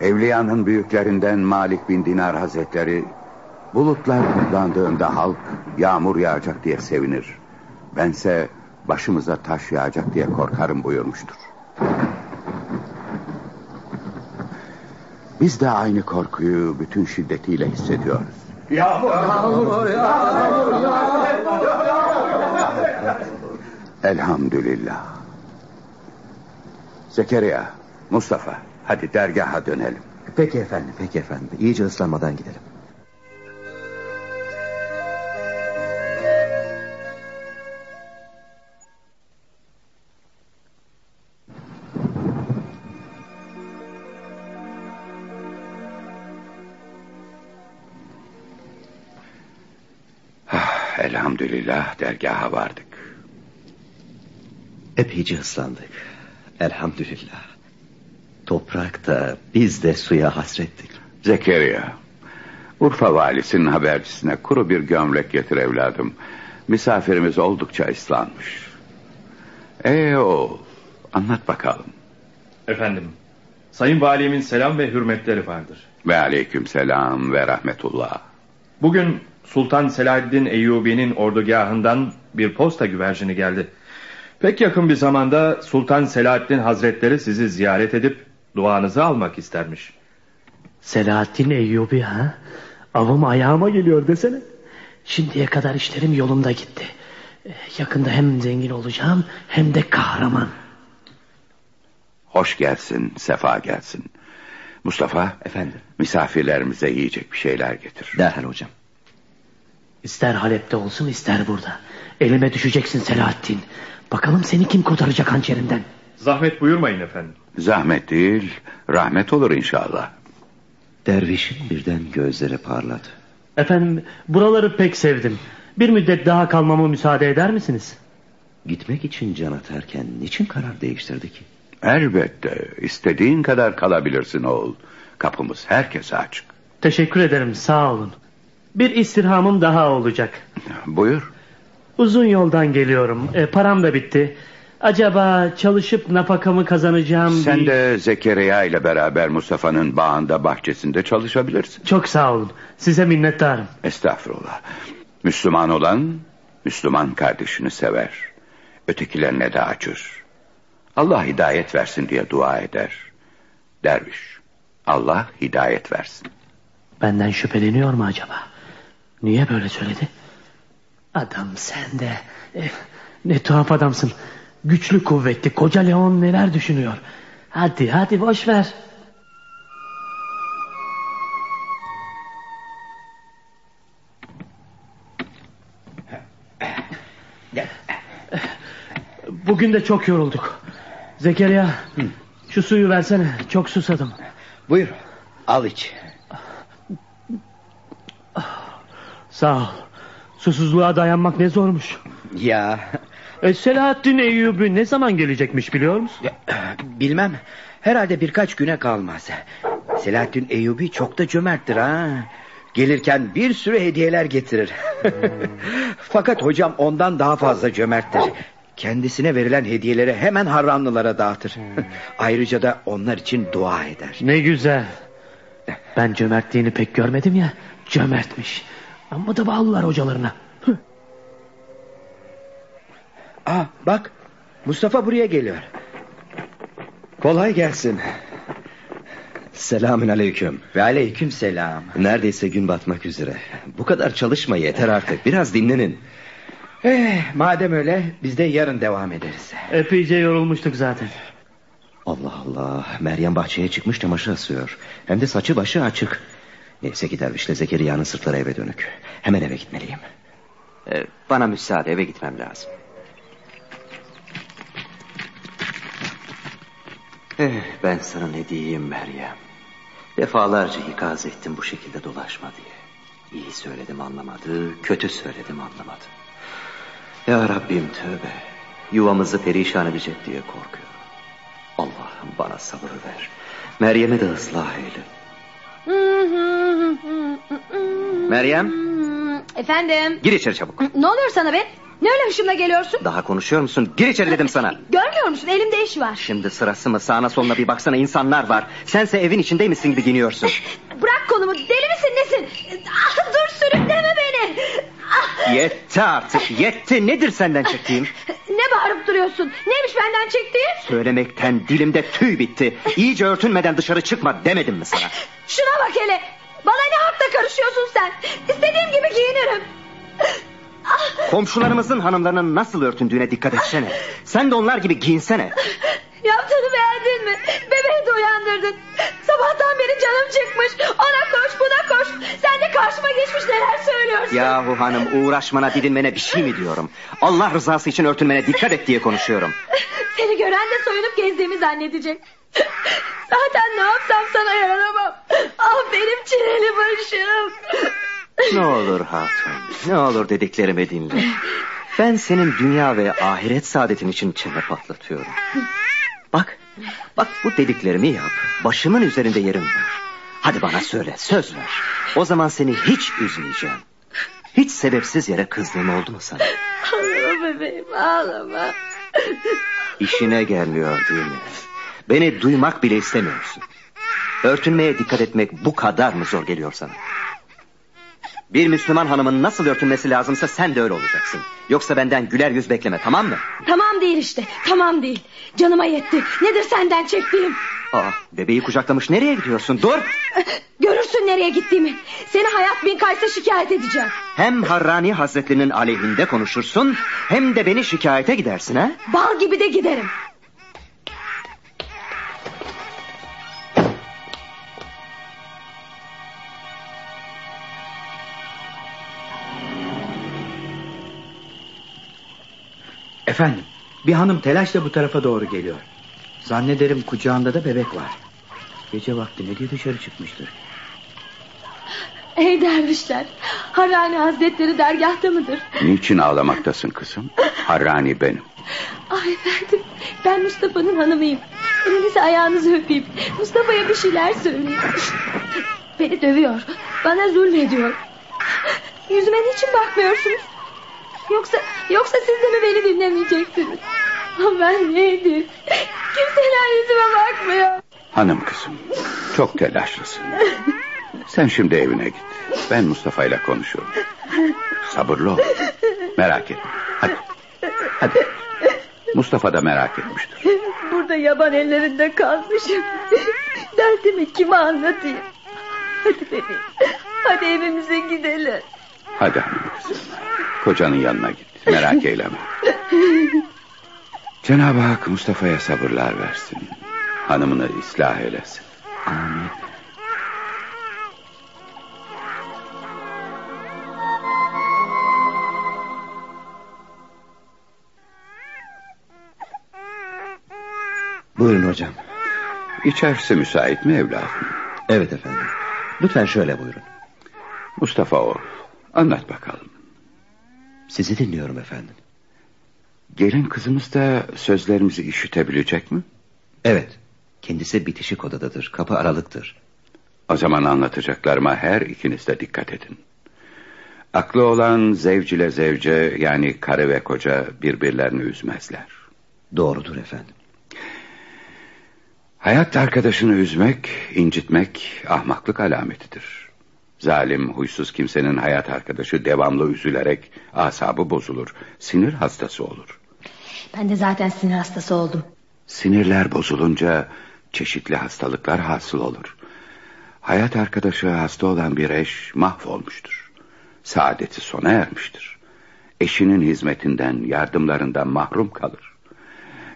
Evliyanın büyüklerinden Malik bin Dinar Hazretleri bulutlar toplandığında halk yağmur yağacak diye sevinir. Bense başımıza taş yağacak diye korkarım buyurmuştur. Biz de aynı korkuyu bütün şiddetiyle hissediyoruz. Elhamdülillah. Zekeriya, Mustafa hadi dergaha dönelim. Peki efendim, peki efendim. İyice ıslanmadan gidelim. Elhamdülillah dergaha vardık. Epeyce ıslandık. Elhamdülillah. Toprak da biz de suya hasrettik. Zekeriya, Urfa valisinin habercisine kuru bir gömlek getir evladım. Misafirimiz oldukça ıslanmış. Ee oğul, anlat bakalım. Efendim, Sayın Valimin selam ve hürmetleri vardır. Ve aleyküm selam ve rahmetullah. Bugün Sultan Selahaddin Eyyubi'nin ordugahından bir posta güvercini geldi. Pek yakın bir zamanda Sultan Selahaddin Hazretleri sizi ziyaret edip duanızı almak istermiş. Selahattin Eyyubi ha? Avım ayağıma geliyor desene. Şimdiye kadar işlerim yolunda gitti. Eh, Yakında hem zengin olacağım hem de kahraman. Hoş gelsin, sefa gelsin. Mustafa, Efendim, misafirlerimize yiyecek bir şeyler getir. derhal hocam. İster Halep'te olsun ister burada. Elime düşeceksin Selahattin. Bakalım seni kim kurtaracak hançerinden. Zahmet buyurmayın efendim. Zahmet değil, rahmet olur inşallah. Dervişin birden gözleri parladı. Efendim buraları pek sevdim. Bir müddet daha kalmama müsaade eder misiniz? Gitmek için can atarken niçin karar değiştirdi ki? Elbette, istediğin kadar kalabilirsin oğul. Kapımız herkese açık. Teşekkür ederim sağ olun. Bir istirhamım daha olacak. Buyur. Uzun yoldan geliyorum. E, param da bitti. Acaba çalışıp nafakamı kazanacağım Sen bir... de Zekeriya ile beraber Mustafa'nın bağında bahçesinde çalışabilirsin. Çok sağ olun. Size minnettarım. Estağfurullah. Müslüman olan Müslüman kardeşini sever. Ötekilerine de acır. Allah hidayet versin diye dua eder. Derviş, Allah hidayet versin. Benden şüpheleniyor mu acaba? Niye böyle söyledi? Adam sen de... eh, ne tuhaf adamsın. Güçlü kuvvetli koca Leon neler düşünüyor. Hadi hadi boş ver. Bugün de çok yorulduk. Zekeriya şu suyu versene. Çok susadım. Buyur al iç. Sağ ol. Susuzluğa dayanmak ne zormuş. Ya E, Selahattin Eyyubi ne zaman gelecekmiş biliyor musun? bilmem herhalde birkaç güne kalmaz. Selahattin Eyyubi çok da cömerttir ha. Gelirken bir sürü hediyeler getirir. Fakat hocam ondan daha fazla cömerttir. Kendisine verilen hediyeleri hemen Harranlılara dağıtır. Ayrıca da onlar için dua eder. Ne güzel. Ben cömertliğini pek görmedim ya. Cömertmiş. Ama da bağlılar hocalarına. Aa bak Mustafa buraya geliyor. Kolay gelsin. Selamün aleyküm. Ve aleyküm selam. Neredeyse gün batmak üzere. Bu kadar çalışma yeter artık. Biraz dinlenin. Eh, madem öyle biz de yarın devam ederiz. Epeyce yorulmuştuk zaten. Allah Allah. Meryem bahçeye çıkmış çamaşır asıyor. Hem de saçı başı açık. Neyse ki dervişle Zekeriya'nın sırtları eve dönük. Hemen eve gitmeliyim. Ee, bana müsaade eve gitmem lazım. Eh, ben sana ne diyeyim Meryem. Defalarca ikaz ettim bu şekilde dolaşma diye. İyi söyledim anlamadı, kötü söyledim anlamadı. Ya Rabbim tövbe. Yuvamızı perişan edecek diye korkuyorum. Allah'ım bana sabır ver. Meryem'i de ıslah eyle. Meryem Efendim? gir içeri çabuk. Ne oluyor sana be? Ne öyle hışımla geliyorsun? Daha konuşuyor musun? Gir içeri dedim sana. Görmüyor musun? Elimde iş var. Şimdi sırası mı sağına soluna bir baksana insanlar var. Sense evin içindeymişsin gibi giyiniyorsun. Bırak kolumu. Deli misin nesin? Ah, dur sürükleme beni. Ah, Yetti artık yetti. Nedir senden çektiğim? bağırıp duruyorsun? Neymiş benden çektiğin? Söylemekten dilimde tüy bitti. İyice örtünmeden dışarı çıkma demedim mi sana? Şuna bak hele. Bana ne hakla karışıyorsun sen? İstediğim gibi giyinirim. Komşularımızın hanımlarının nasıl örtündüğüne dikkat etsene. Sen de onlar gibi giyinsene. Yaptığını beğendin mi? Bebeği de uyandırdın. Sabahtan beri canım çıkmış. Ona koş buna koş. Sen de karşıma geçmiş neler söylüyorsun. Yahu hanım uğraşmana didinmene bir şey mi diyorum? Allah rızası için örtünmene dikkat et diye konuşuyorum. Seni gören de soyunup gezdiğimi zannedecek. Zaten ne yapsam sana yaranamam. Ah benim çileli başım. Ne olur hatun, ne olur dediklerimi dinle. Ben senin dünya ve ahiret saadetin için çene patlatıyorum. Bak, bak bu dediklerimi yap. Başımın üzerinde yerim var. Hadi bana söyle, söz ver. O zaman seni hiç üzmeyeceğim. Hiç sebepsiz yere kızdığım oldu mu sana? Ağlama bebeğim ağlama. İşine gelmiyor değil mi? Beni duymak bile istemiyorsun. Örtünmeye dikkat etmek bu kadar mı zor geliyor sana? Bir Müslüman hanımın nasıl örtünmesi lazımsa sen de öyle olacaksın. Yoksa benden güler yüz bekleme tamam mı? Tamam değil işte tamam değil. Canıma yetti. Nedir senden çektiğim? Aa, bebeği kucaklamış nereye gidiyorsun? Dur! Görürsün nereye gittiğimi. Seni Hayat bin Kays'a şikayet edeceğim. Hem Harrani Hazretlerinin aleyhinde konuşursun... ...hem de beni şikayete gidersin ha? Bal gibi de giderim. Efendim bir hanım telaşla bu tarafa doğru geliyor. Zannederim kucağında da bebek var. Gece vakti ne diye dışarı çıkmıştır. Ey dervişler. Harani Hazretleri dergahta mıdır? Niçin ağlamaktasın kızım? Harrani benim. Ah efendim ben Mustafa'nın hanımıyım. Elinizi ayağınızı öpeyim. Mustafa'ya bir şeyler söyleyin. Beni dövüyor. Bana zulmediyor. Yüzüme niçin bakmıyorsunuz? Yoksa yoksa siz de mi beni dinlemeyeceksiniz? Ben neydim? Kimseler yüzüme bakmıyor. Hanım kızım çok telaşlısın. Sen şimdi evine git. Ben Mustafa ile konuşurum. Sabırlı ol. Merak etme. Hadi. Hadi. Mustafa da merak etmiştir. Burada yaban ellerinde kalmışım. Derdimi kime anlatayım? Hadi bebeğim. Hadi evimize gidelim. Hadi hanım. Kocanın yanına git. Merak eyleme. Cenab-ı Hak Mustafa'ya sabırlar versin. Hanımını ıslah eylesin. Amin. Buyurun hocam. İçerisi müsait mi evladım? Evet efendim. Lütfen şöyle buyurun. Mustafa oğul, anlat bakalım. Sizi dinliyorum efendim. Gelin kızımız da sözlerimizi işitebilecek mi? Evet. Kendisi bitişik odadadır. Kapı aralıktır. O zaman anlatacaklarıma her ikiniz de dikkat edin. Aklı olan zevc ile zevce yani karı ve koca birbirlerini üzmezler. Doğrudur efendim. Hayat arkadaşını üzmek, incitmek ahmaklık alametidir. Zalim, huysuz kimsenin hayat arkadaşı devamlı üzülerek asabı bozulur, sinir hastası olur. Ben de zaten sinir hastası oldum. Sinirler bozulunca çeşitli hastalıklar hasıl olur. Hayat arkadaşı hasta olan bir eş mahvolmuştur. Saadeti sona ermiştir. Eşinin hizmetinden, yardımlarından mahrum kalır.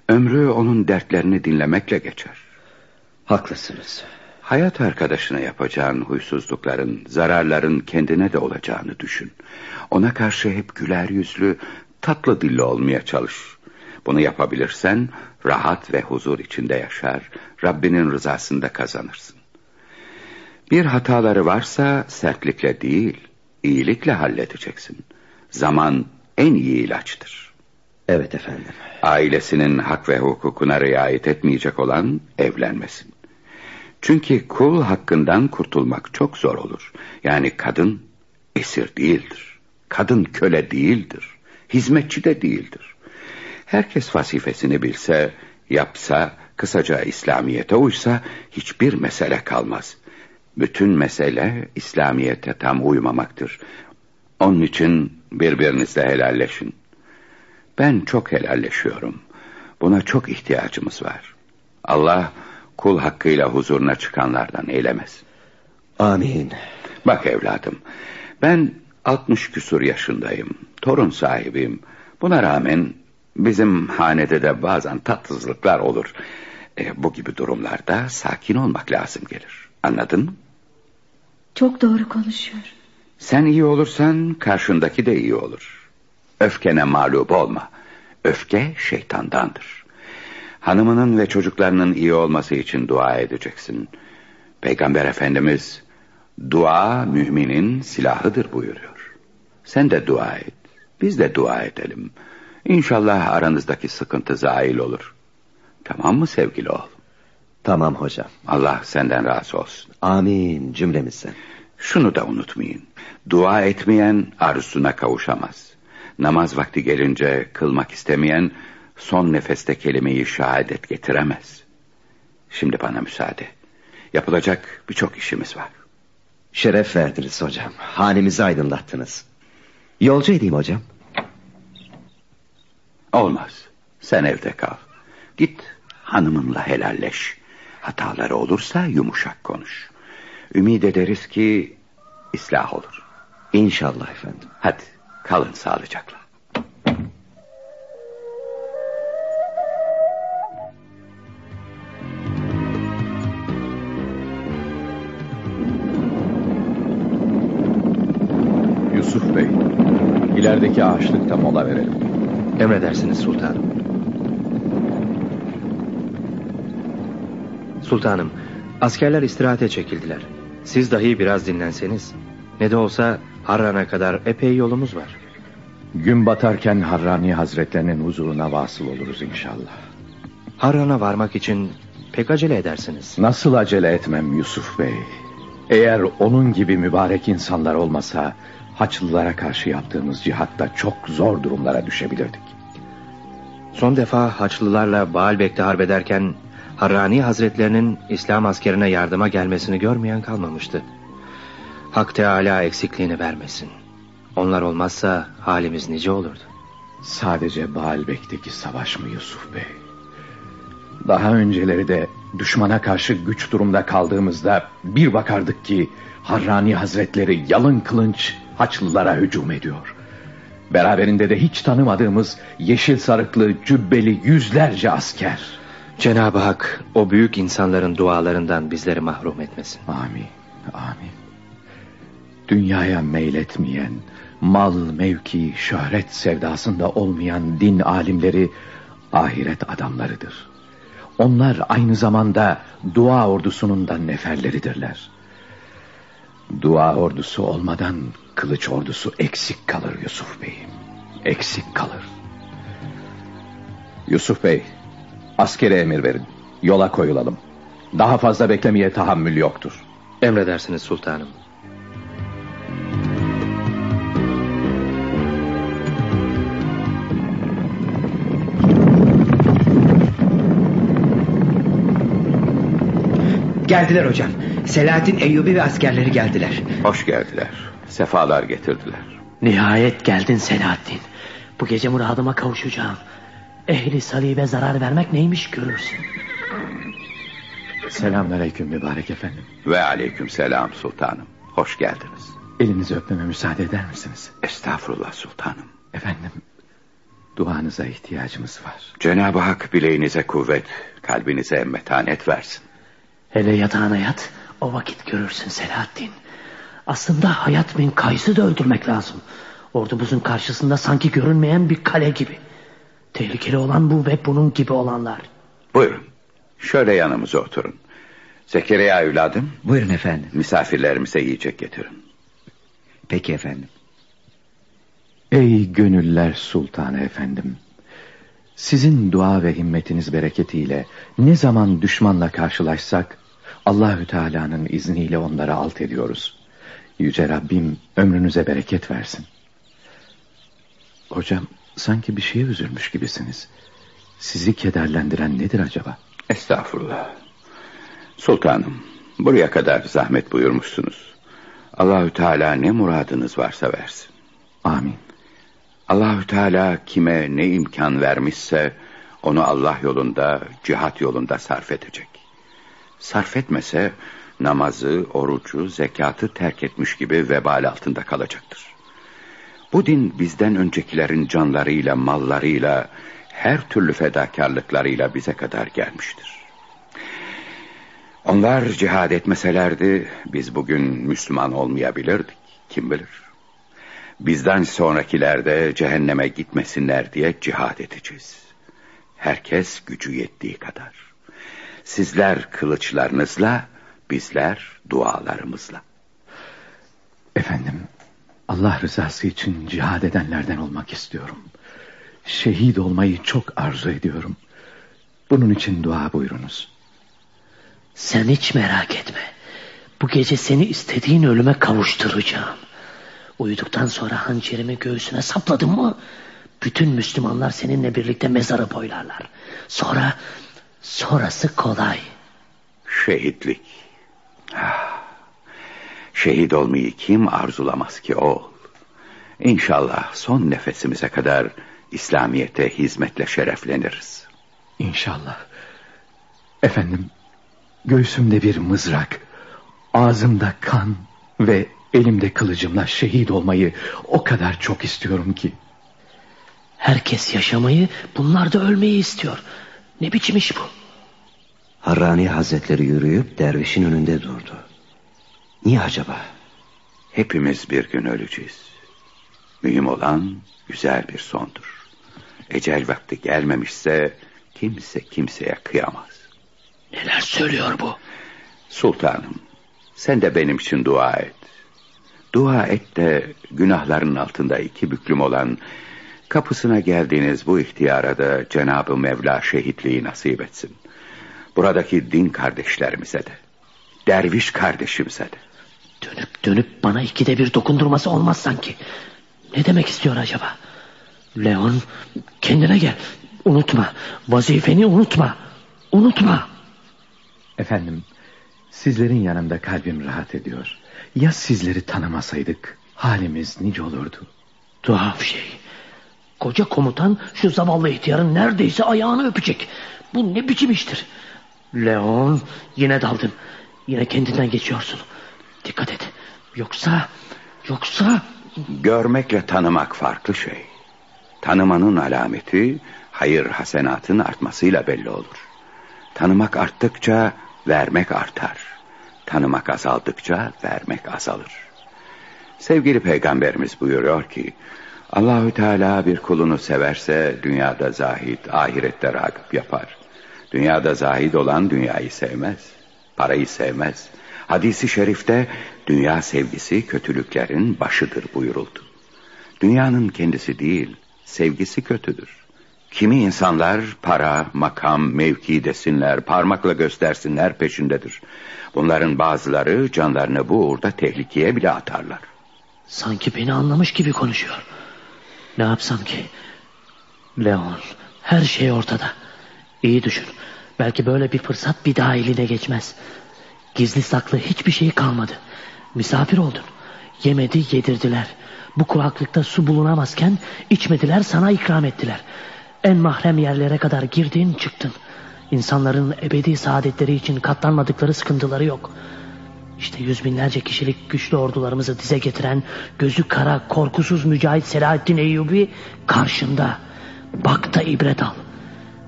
Ömrü onun dertlerini dinlemekle geçer. Haklısınız. Hayat arkadaşına yapacağın huysuzlukların, zararların kendine de olacağını düşün. Ona karşı hep güler yüzlü, tatlı dilli olmaya çalış. Bunu yapabilirsen rahat ve huzur içinde yaşar, Rabbinin rızasında kazanırsın. Bir hataları varsa sertlikle değil, iyilikle halledeceksin. Zaman en iyi ilaçtır. Evet efendim. Ailesinin hak ve hukukuna riayet etmeyecek olan evlenmesin. Çünkü kul hakkından kurtulmak çok zor olur. Yani kadın esir değildir. Kadın köle değildir. Hizmetçi de değildir. Herkes vazifesini bilse, yapsa, kısaca İslamiyet'e uysa hiçbir mesele kalmaz. Bütün mesele İslamiyet'e tam uymamaktır. Onun için birbirinizle helalleşin. Ben çok helalleşiyorum. Buna çok ihtiyacımız var. Allah kul hakkıyla huzuruna çıkanlardan eylemez. Amin. Bak evladım, ben 60 küsur yaşındayım. Torun sahibiyim. Buna rağmen bizim hanede de bazen tatsızlıklar olur. E, bu gibi durumlarda sakin olmak lazım gelir. Anladın mı? Çok doğru konuşuyor. Sen iyi olursan karşındaki de iyi olur. Öfkene mağlup olma. Öfke şeytandandır. Hanımının ve çocuklarının iyi olması için dua edeceksin. Peygamber Efendimiz dua müminin silahıdır buyuruyor. Sen de dua et. Biz de dua edelim. İnşallah aranızdaki sıkıntı zail olur. Tamam mı sevgili oğul? Tamam hocam. Allah senden razı olsun. Amin cümlemizden. Şunu da unutmayın. Dua etmeyen arzusuna kavuşamaz. Namaz vakti gelince kılmak istemeyen son nefeste kelimeyi şehadet getiremez. Şimdi bana müsaade. Yapılacak birçok işimiz var. Şeref verdiniz hocam. Hanemizi aydınlattınız. Yolcu edeyim hocam. Olmaz. Sen evde kal. Git hanımınla helalleş. Hataları olursa yumuşak konuş. Ümid ederiz ki ıslah olur. İnşallah efendim. Hadi kalın sağlıcakla. İlerideki ağaçlıkta mola verelim. Emredersiniz sultanım. Sultanım, askerler istirahate çekildiler. Siz dahi biraz dinlenseniz. Ne de olsa Harran'a kadar epey yolumuz var. Gün batarken Harrani Hazretlerinin huzuruna vasıl oluruz inşallah. Harran'a varmak için pek acele edersiniz. Nasıl acele etmem Yusuf Bey? Eğer onun gibi mübarek insanlar olmasa... Haçlılara karşı yaptığımız cihatta çok zor durumlara düşebilirdik. Son defa Haçlılarla Baalbek'te harbederken Harrani Hazretlerinin İslam askerine yardıma gelmesini görmeyen kalmamıştı. Hak Teala eksikliğini vermesin. Onlar olmazsa halimiz nice olurdu. Sadece Baalbek'teki savaş mı Yusuf Bey? Daha önceleri de düşmana karşı güç durumda kaldığımızda bir bakardık ki Harrani Hazretleri yalın kılınç Haçlılara hücum ediyor. Beraberinde de hiç tanımadığımız yeşil sarıklı cübbeli yüzlerce asker. Cenab-ı Hak o büyük insanların dualarından bizleri mahrum etmesin. Amin, amin. Dünyaya meyletmeyen, mal, mevki, şöhret sevdasında olmayan din alimleri ahiret adamlarıdır. Onlar aynı zamanda dua ordusunun da neferleridirler. Dua ordusu olmadan kılıç ordusu eksik kalır Yusuf Bey'im. Eksik kalır. Yusuf Bey, askere emir verin. Yola koyulalım. Daha fazla beklemeye tahammül yoktur. Emredersiniz sultanım. Geldiler hocam. Selahattin Eyyubi ve askerleri geldiler. Hoş geldiler. Sefalar getirdiler. Nihayet geldin Selahattin. Bu gece muradıma kavuşacağım. Ehli salibe zarar vermek neymiş görürsün. Selamünaleyküm mübarek efendim. Ve aleyküm selam sultanım. Hoş geldiniz. Elinizi öpmeme müsaade eder misiniz? Estağfurullah sultanım. Efendim, duanıza ihtiyacımız var. Cenab-ı Hak bileğinize kuvvet, kalbinize metanet versin. Hele yatağına yat, o vakit görürsün Selahattin. Aslında Hayat bin Kays'ı da öldürmek lazım. Ordumuzun karşısında sanki görünmeyen bir kale gibi. Tehlikeli olan bu ve bunun gibi olanlar. Buyurun. Şöyle yanımıza oturun. Zekeriya evladım. Buyurun efendim. Misafirlerimize yiyecek getirin. Peki efendim. Ey gönüller sultanı efendim. Sizin dua ve himmetiniz bereketiyle ne zaman düşmanla karşılaşsak Allahü Teala'nın izniyle onları alt ediyoruz. Yüce Rabbim ömrünüze bereket versin. Hocam sanki bir şeye üzülmüş gibisiniz. Sizi kederlendiren nedir acaba? Estağfurullah. Sultanım, buraya kadar zahmet buyurmuşsunuz. Allahü Teala ne muradınız varsa versin. Amin. Allahü Teala kime ne imkan vermişse onu Allah yolunda, cihat yolunda sarf edecek. Sarf etmese namazı, orucu, zekatı terk etmiş gibi vebal altında kalacaktır. Bu din bizden öncekilerin canlarıyla, mallarıyla, her türlü fedakarlıklarıyla bize kadar gelmiştir. Onlar cihad etmeselerdi biz bugün Müslüman olmayabilirdik. Kim bilir? Bizden sonrakiler de cehenneme gitmesinler diye cihad edeceğiz. Herkes gücü yettiği kadar. Sizler kılıçlarınızla, bizler dualarımızla. Efendim, Allah rızası için cihad edenlerden olmak istiyorum. Şehit olmayı çok arzu ediyorum. Bunun için dua buyurunuz. Sen hiç merak etme. Bu gece seni istediğin ölüme kavuşturacağım. Uyuduktan sonra hançerimi göğsüne sapladım mı... ...bütün Müslümanlar seninle birlikte mezarı boylarlar. Sonra... ...sonrası kolay. Şehitlik. Ah, şehit olmayı kim arzulamaz ki oğul? İnşallah son nefesimize kadar İslamiyet'e hizmetle şerefleniriz. İnşallah. Efendim, göğsümde bir mızrak, ağzımda kan ve elimde kılıcımla şehit olmayı o kadar çok istiyorum ki. Herkes yaşamayı, bunlar da ölmeyi istiyor. Ne biçim iş bu? Harrani Hazretleri yürüyüp dervişin önünde durdu. Niye acaba? Hepimiz bir gün öleceğiz. Mühim olan güzel bir sondur. Ecel vakti gelmemişse kimse kimseye kıyamaz. Neler söylüyor bu? Sultanım, sen de benim için dua et. Dua et de günahların altında iki büklüm olan kapısına geldiğiniz bu ihtiyara da Cenab-ı Mevla şehitliği nasip etsin. Buradaki din kardeşlerimize de, derviş kardeşimize de. Dönüp dönüp bana ikide bir dokundurması olmaz sanki. Ne demek istiyor acaba? Leon kendine gel. Unutma. Vazifeni unutma. Unutma. Efendim, sizlerin yanında kalbim rahat ediyor. Ya sizleri tanımasaydık halimiz nice olurdu? Tuhaf şey. Koca komutan şu zavallı ihtiyarın neredeyse ayağını öpecek. Bu ne biçim iştir? Leon yine daldın. Yine kendinden geçiyorsun. Dikkat et. Yoksa... Yoksa... Görmekle tanımak farklı şey. Tanımanın alameti hayır hasenatın artmasıyla belli olur. Tanımak arttıkça vermek artar. Tanımak azaldıkça vermek azalır. Sevgili peygamberimiz buyuruyor ki Allahü Teala bir kulunu severse dünyada zahit, ahirette ragıp yapar. Dünyada zahid olan dünyayı sevmez. Parayı sevmez. Hadisi şerifte dünya sevgisi kötülüklerin başıdır buyuruldu. Dünyanın kendisi değil, sevgisi kötüdür. Kimi insanlar para, makam, mevki desinler, parmakla göstersinler peşindedir. Bunların bazıları canlarını bu uğurda tehlikeye bile atarlar. Sanki beni anlamış gibi konuşuyor. Ne yapsam ki? Leon, her şey ortada. İyi düşün. Belki böyle bir fırsat bir daha eline geçmez. Gizli saklı hiçbir şey kalmadı. Misafir oldun. Yemedi yedirdiler. Bu kuraklıkta su bulunamazken içmediler sana ikram ettiler. En mahrem yerlere kadar girdin çıktın. İnsanların ebedi saadetleri için katlanmadıkları sıkıntıları yok. İşte yüz binlerce kişilik güçlü ordularımızı dize getiren gözü kara korkusuz mücahit Selahaddin Eyyubi karşında. Bak da ibret al.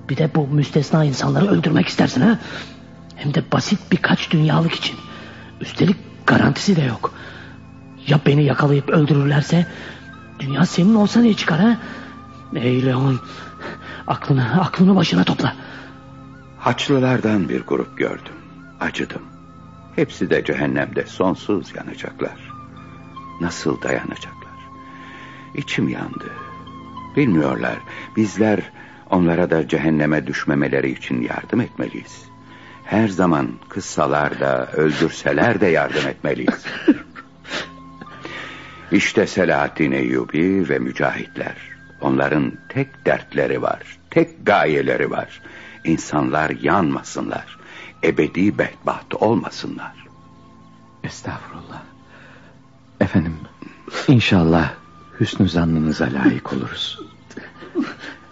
Bir de bu müstesna insanları öldürmek istersin ha? Hem de basit birkaç dünyalık için. Üstelik garantisi de yok. Ya beni yakalayıp öldürürlerse dünya senin olsa ne çıkar ha? Ey Leon aklını aklını başına topla. Haçlılardan bir grup gördüm. Acıdım. Hepsi de cehennemde sonsuz yanacaklar. Nasıl dayanacaklar? İçim yandı. Bilmiyorlar. Bizler onlara da cehenneme düşmemeleri için yardım etmeliyiz. Her zaman kıssalar da öldürseler de yardım etmeliyiz. İşte Selahaddin Eyyubi ve mücahitler. Onların tek dertleri var. Tek gayeleri var. İnsanlar yanmasınlar. Ebedi bedbaht olmasınlar. Estağfurullah. Efendim, inşallah hüsnü zannınıza layık oluruz.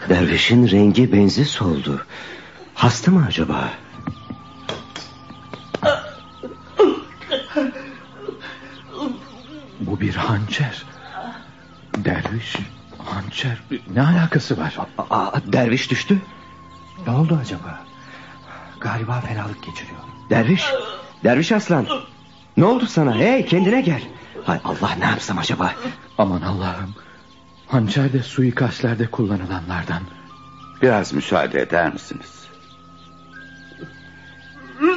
Dervişin rengi benzi soldu. Hasta mı acaba? Bu bir hançer. Derviş, hançer. Ne alakası var? Aa, derviş düştü. Ne oldu acaba? Galiba fenalık geçiriyor. Derviş, derviş aslan. Ne oldu sana? Hey kendine gel. Hay Allah ne yapsam acaba? Aman Allah'ım. Hançer de suikastlerde kullanılanlardan. Biraz müsaade eder misiniz?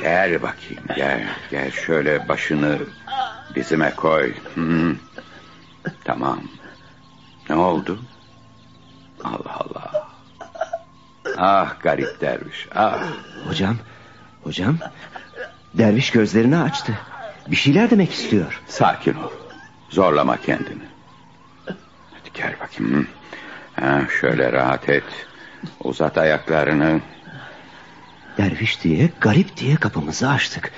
Gel bakayım gel. Gel şöyle başını dizime koy. Hı. Tamam. Ne oldu? Allah Allah. Ah garip derviş. Ah. Hocam, hocam. Derviş gözlerini açtı. Bir şeyler demek istiyor. Sakin ol. Zorlama kendini. Hadi gel bakayım. Ha, şöyle rahat et. Uzat ayaklarını. Derviş diye, garip diye kapımızı açtık.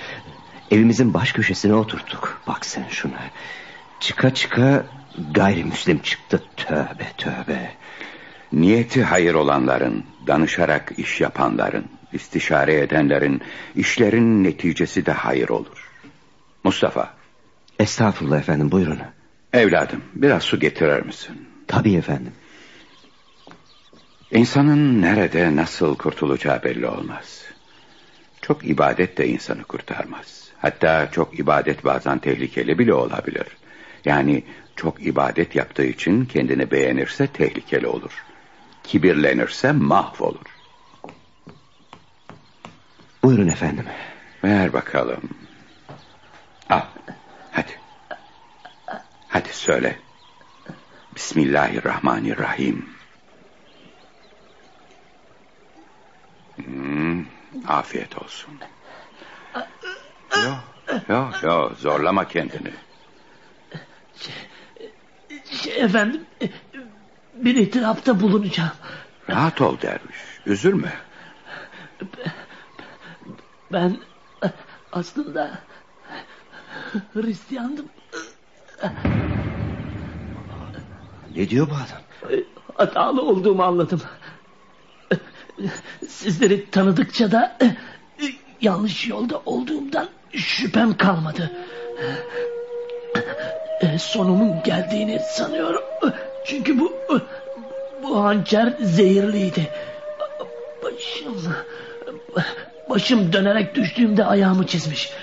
Evimizin baş köşesine oturttuk. Bak sen şuna. Çıka çıka gayrimüslim çıktı. Tövbe tövbe. Niyeti hayır olanların, danışarak iş yapanların, istişare edenlerin, işlerin neticesi de hayır olur. Mustafa. Estağfurullah efendim buyurun. Evladım biraz su getirir misin? Tabii efendim. İnsanın nerede nasıl kurtulacağı belli olmaz. Çok ibadet de insanı kurtarmaz. Hatta çok ibadet bazen tehlikeli bile olabilir. Yani çok ibadet yaptığı için kendini beğenirse tehlikeli olur. Kibirlenirse mahvolur. Buyurun efendim. Ver bakalım. Al. Hadi. Hadi söyle. Bismillahirrahmanirrahim. Hmm, afiyet olsun. Yo, yo, yo, zorlama kendini. Şey, efendim, bir itirafta bulunacağım. Rahat ol derviş, üzülme. Ben aslında Hristiyandım. Ne diyor bu adam? Hatalı olduğumu anladım. Sizleri tanıdıkça da yanlış yolda olduğumdan şüphem kalmadı. Sonumun geldiğini sanıyorum. Çünkü bu bu hançer zehirliydi. Başım başım dönerek düştüğümde ayağımı çizmiş.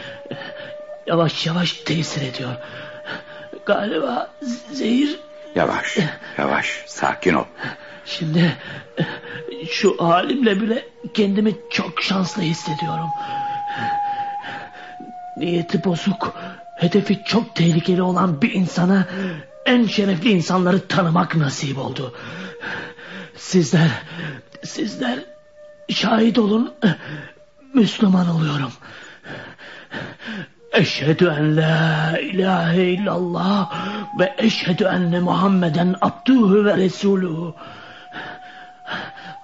Yavaş yavaş tesir ediyor. Galiba zehir Yavaş, yavaş, sakin ol. Şimdi şu halimle bile kendimi çok şanslı hissediyorum. Niyeti bozuk, hedefi çok tehlikeli olan bir insana en şerefli insanları tanımak nasip oldu. Sizler, sizler şahit olun Müslüman oluyorum. Eşhedü en la ilahe illallah ve eşhedü enne Muhammeden abduhu ve resuluhu.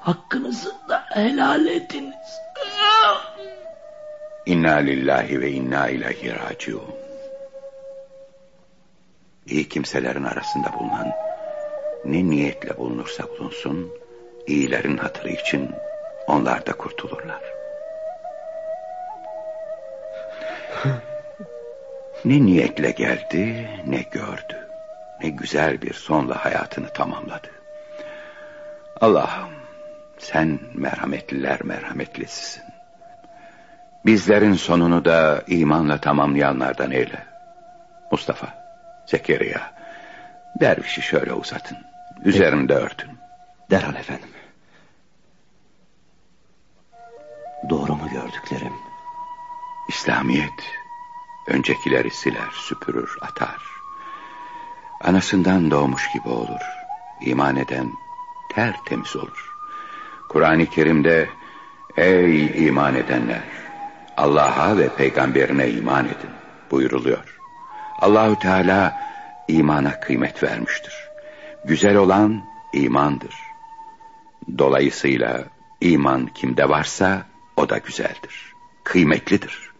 Hakkınızı da helal ediniz. İnna lillahi ve inna ilahi raciun. İyi kimselerin arasında bulunan ne niyetle bulunursa bulunsun iyilerin hatırı için onlar da kurtulurlar. Ne niyetle geldi ne gördü. Ne güzel bir sonla hayatını tamamladı. Allah'ım sen merhametliler merhametlisisin. Bizlerin sonunu da imanla tamamlayanlardan eyle. Mustafa, Zekeriya, dervişi şöyle uzatın. Üzerinde örtün. Derhal efendim. Doğru mu gördüklerim? İslamiyet öncekileri siler, süpürür, atar. Anasından doğmuş gibi olur. İman eden tertemiz olur. Kur'an-ı Kerim'de ey iman edenler Allah'a ve peygamberine iman edin buyuruluyor. Allahü Teala imana kıymet vermiştir. Güzel olan imandır. Dolayısıyla iman kimde varsa o da güzeldir. Kıymetlidir.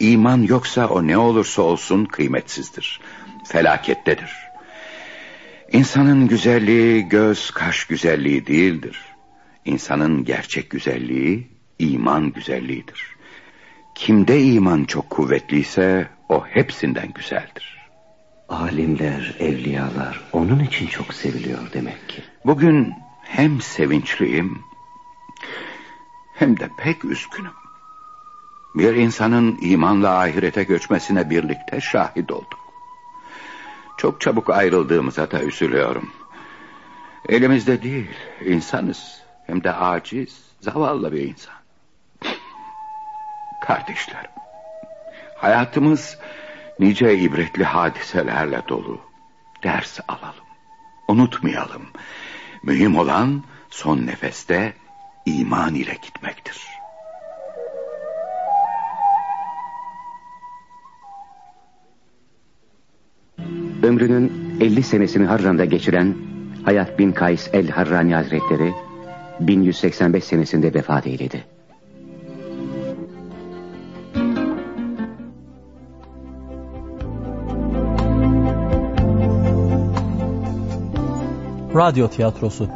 İman yoksa o ne olursa olsun kıymetsizdir. Felakettedir. İnsanın güzelliği göz kaş güzelliği değildir. İnsanın gerçek güzelliği iman güzelliğidir. Kimde iman çok kuvvetliyse o hepsinden güzeldir. Alimler, evliyalar onun için çok seviliyor demek ki. Bugün hem sevinçliyim hem de pek üzgünüm. Bir insanın imanla ahirete göçmesine birlikte şahit olduk. Çok çabuk ayrıldığımıza da üzülüyorum. Elimizde değil, insanız. Hem de aciz, zavallı bir insan. Kardeşlerim, hayatımız nice ibretli hadiselerle dolu. Ders alalım, unutmayalım. Mühim olan son nefeste iman ile gitmektir. Ömrünün 50 senesini Harran'da geçiren Hayat bin Kays el-Harrani Hazretleri 1185 senesinde vefat eyledi. Radyo tiyatrosu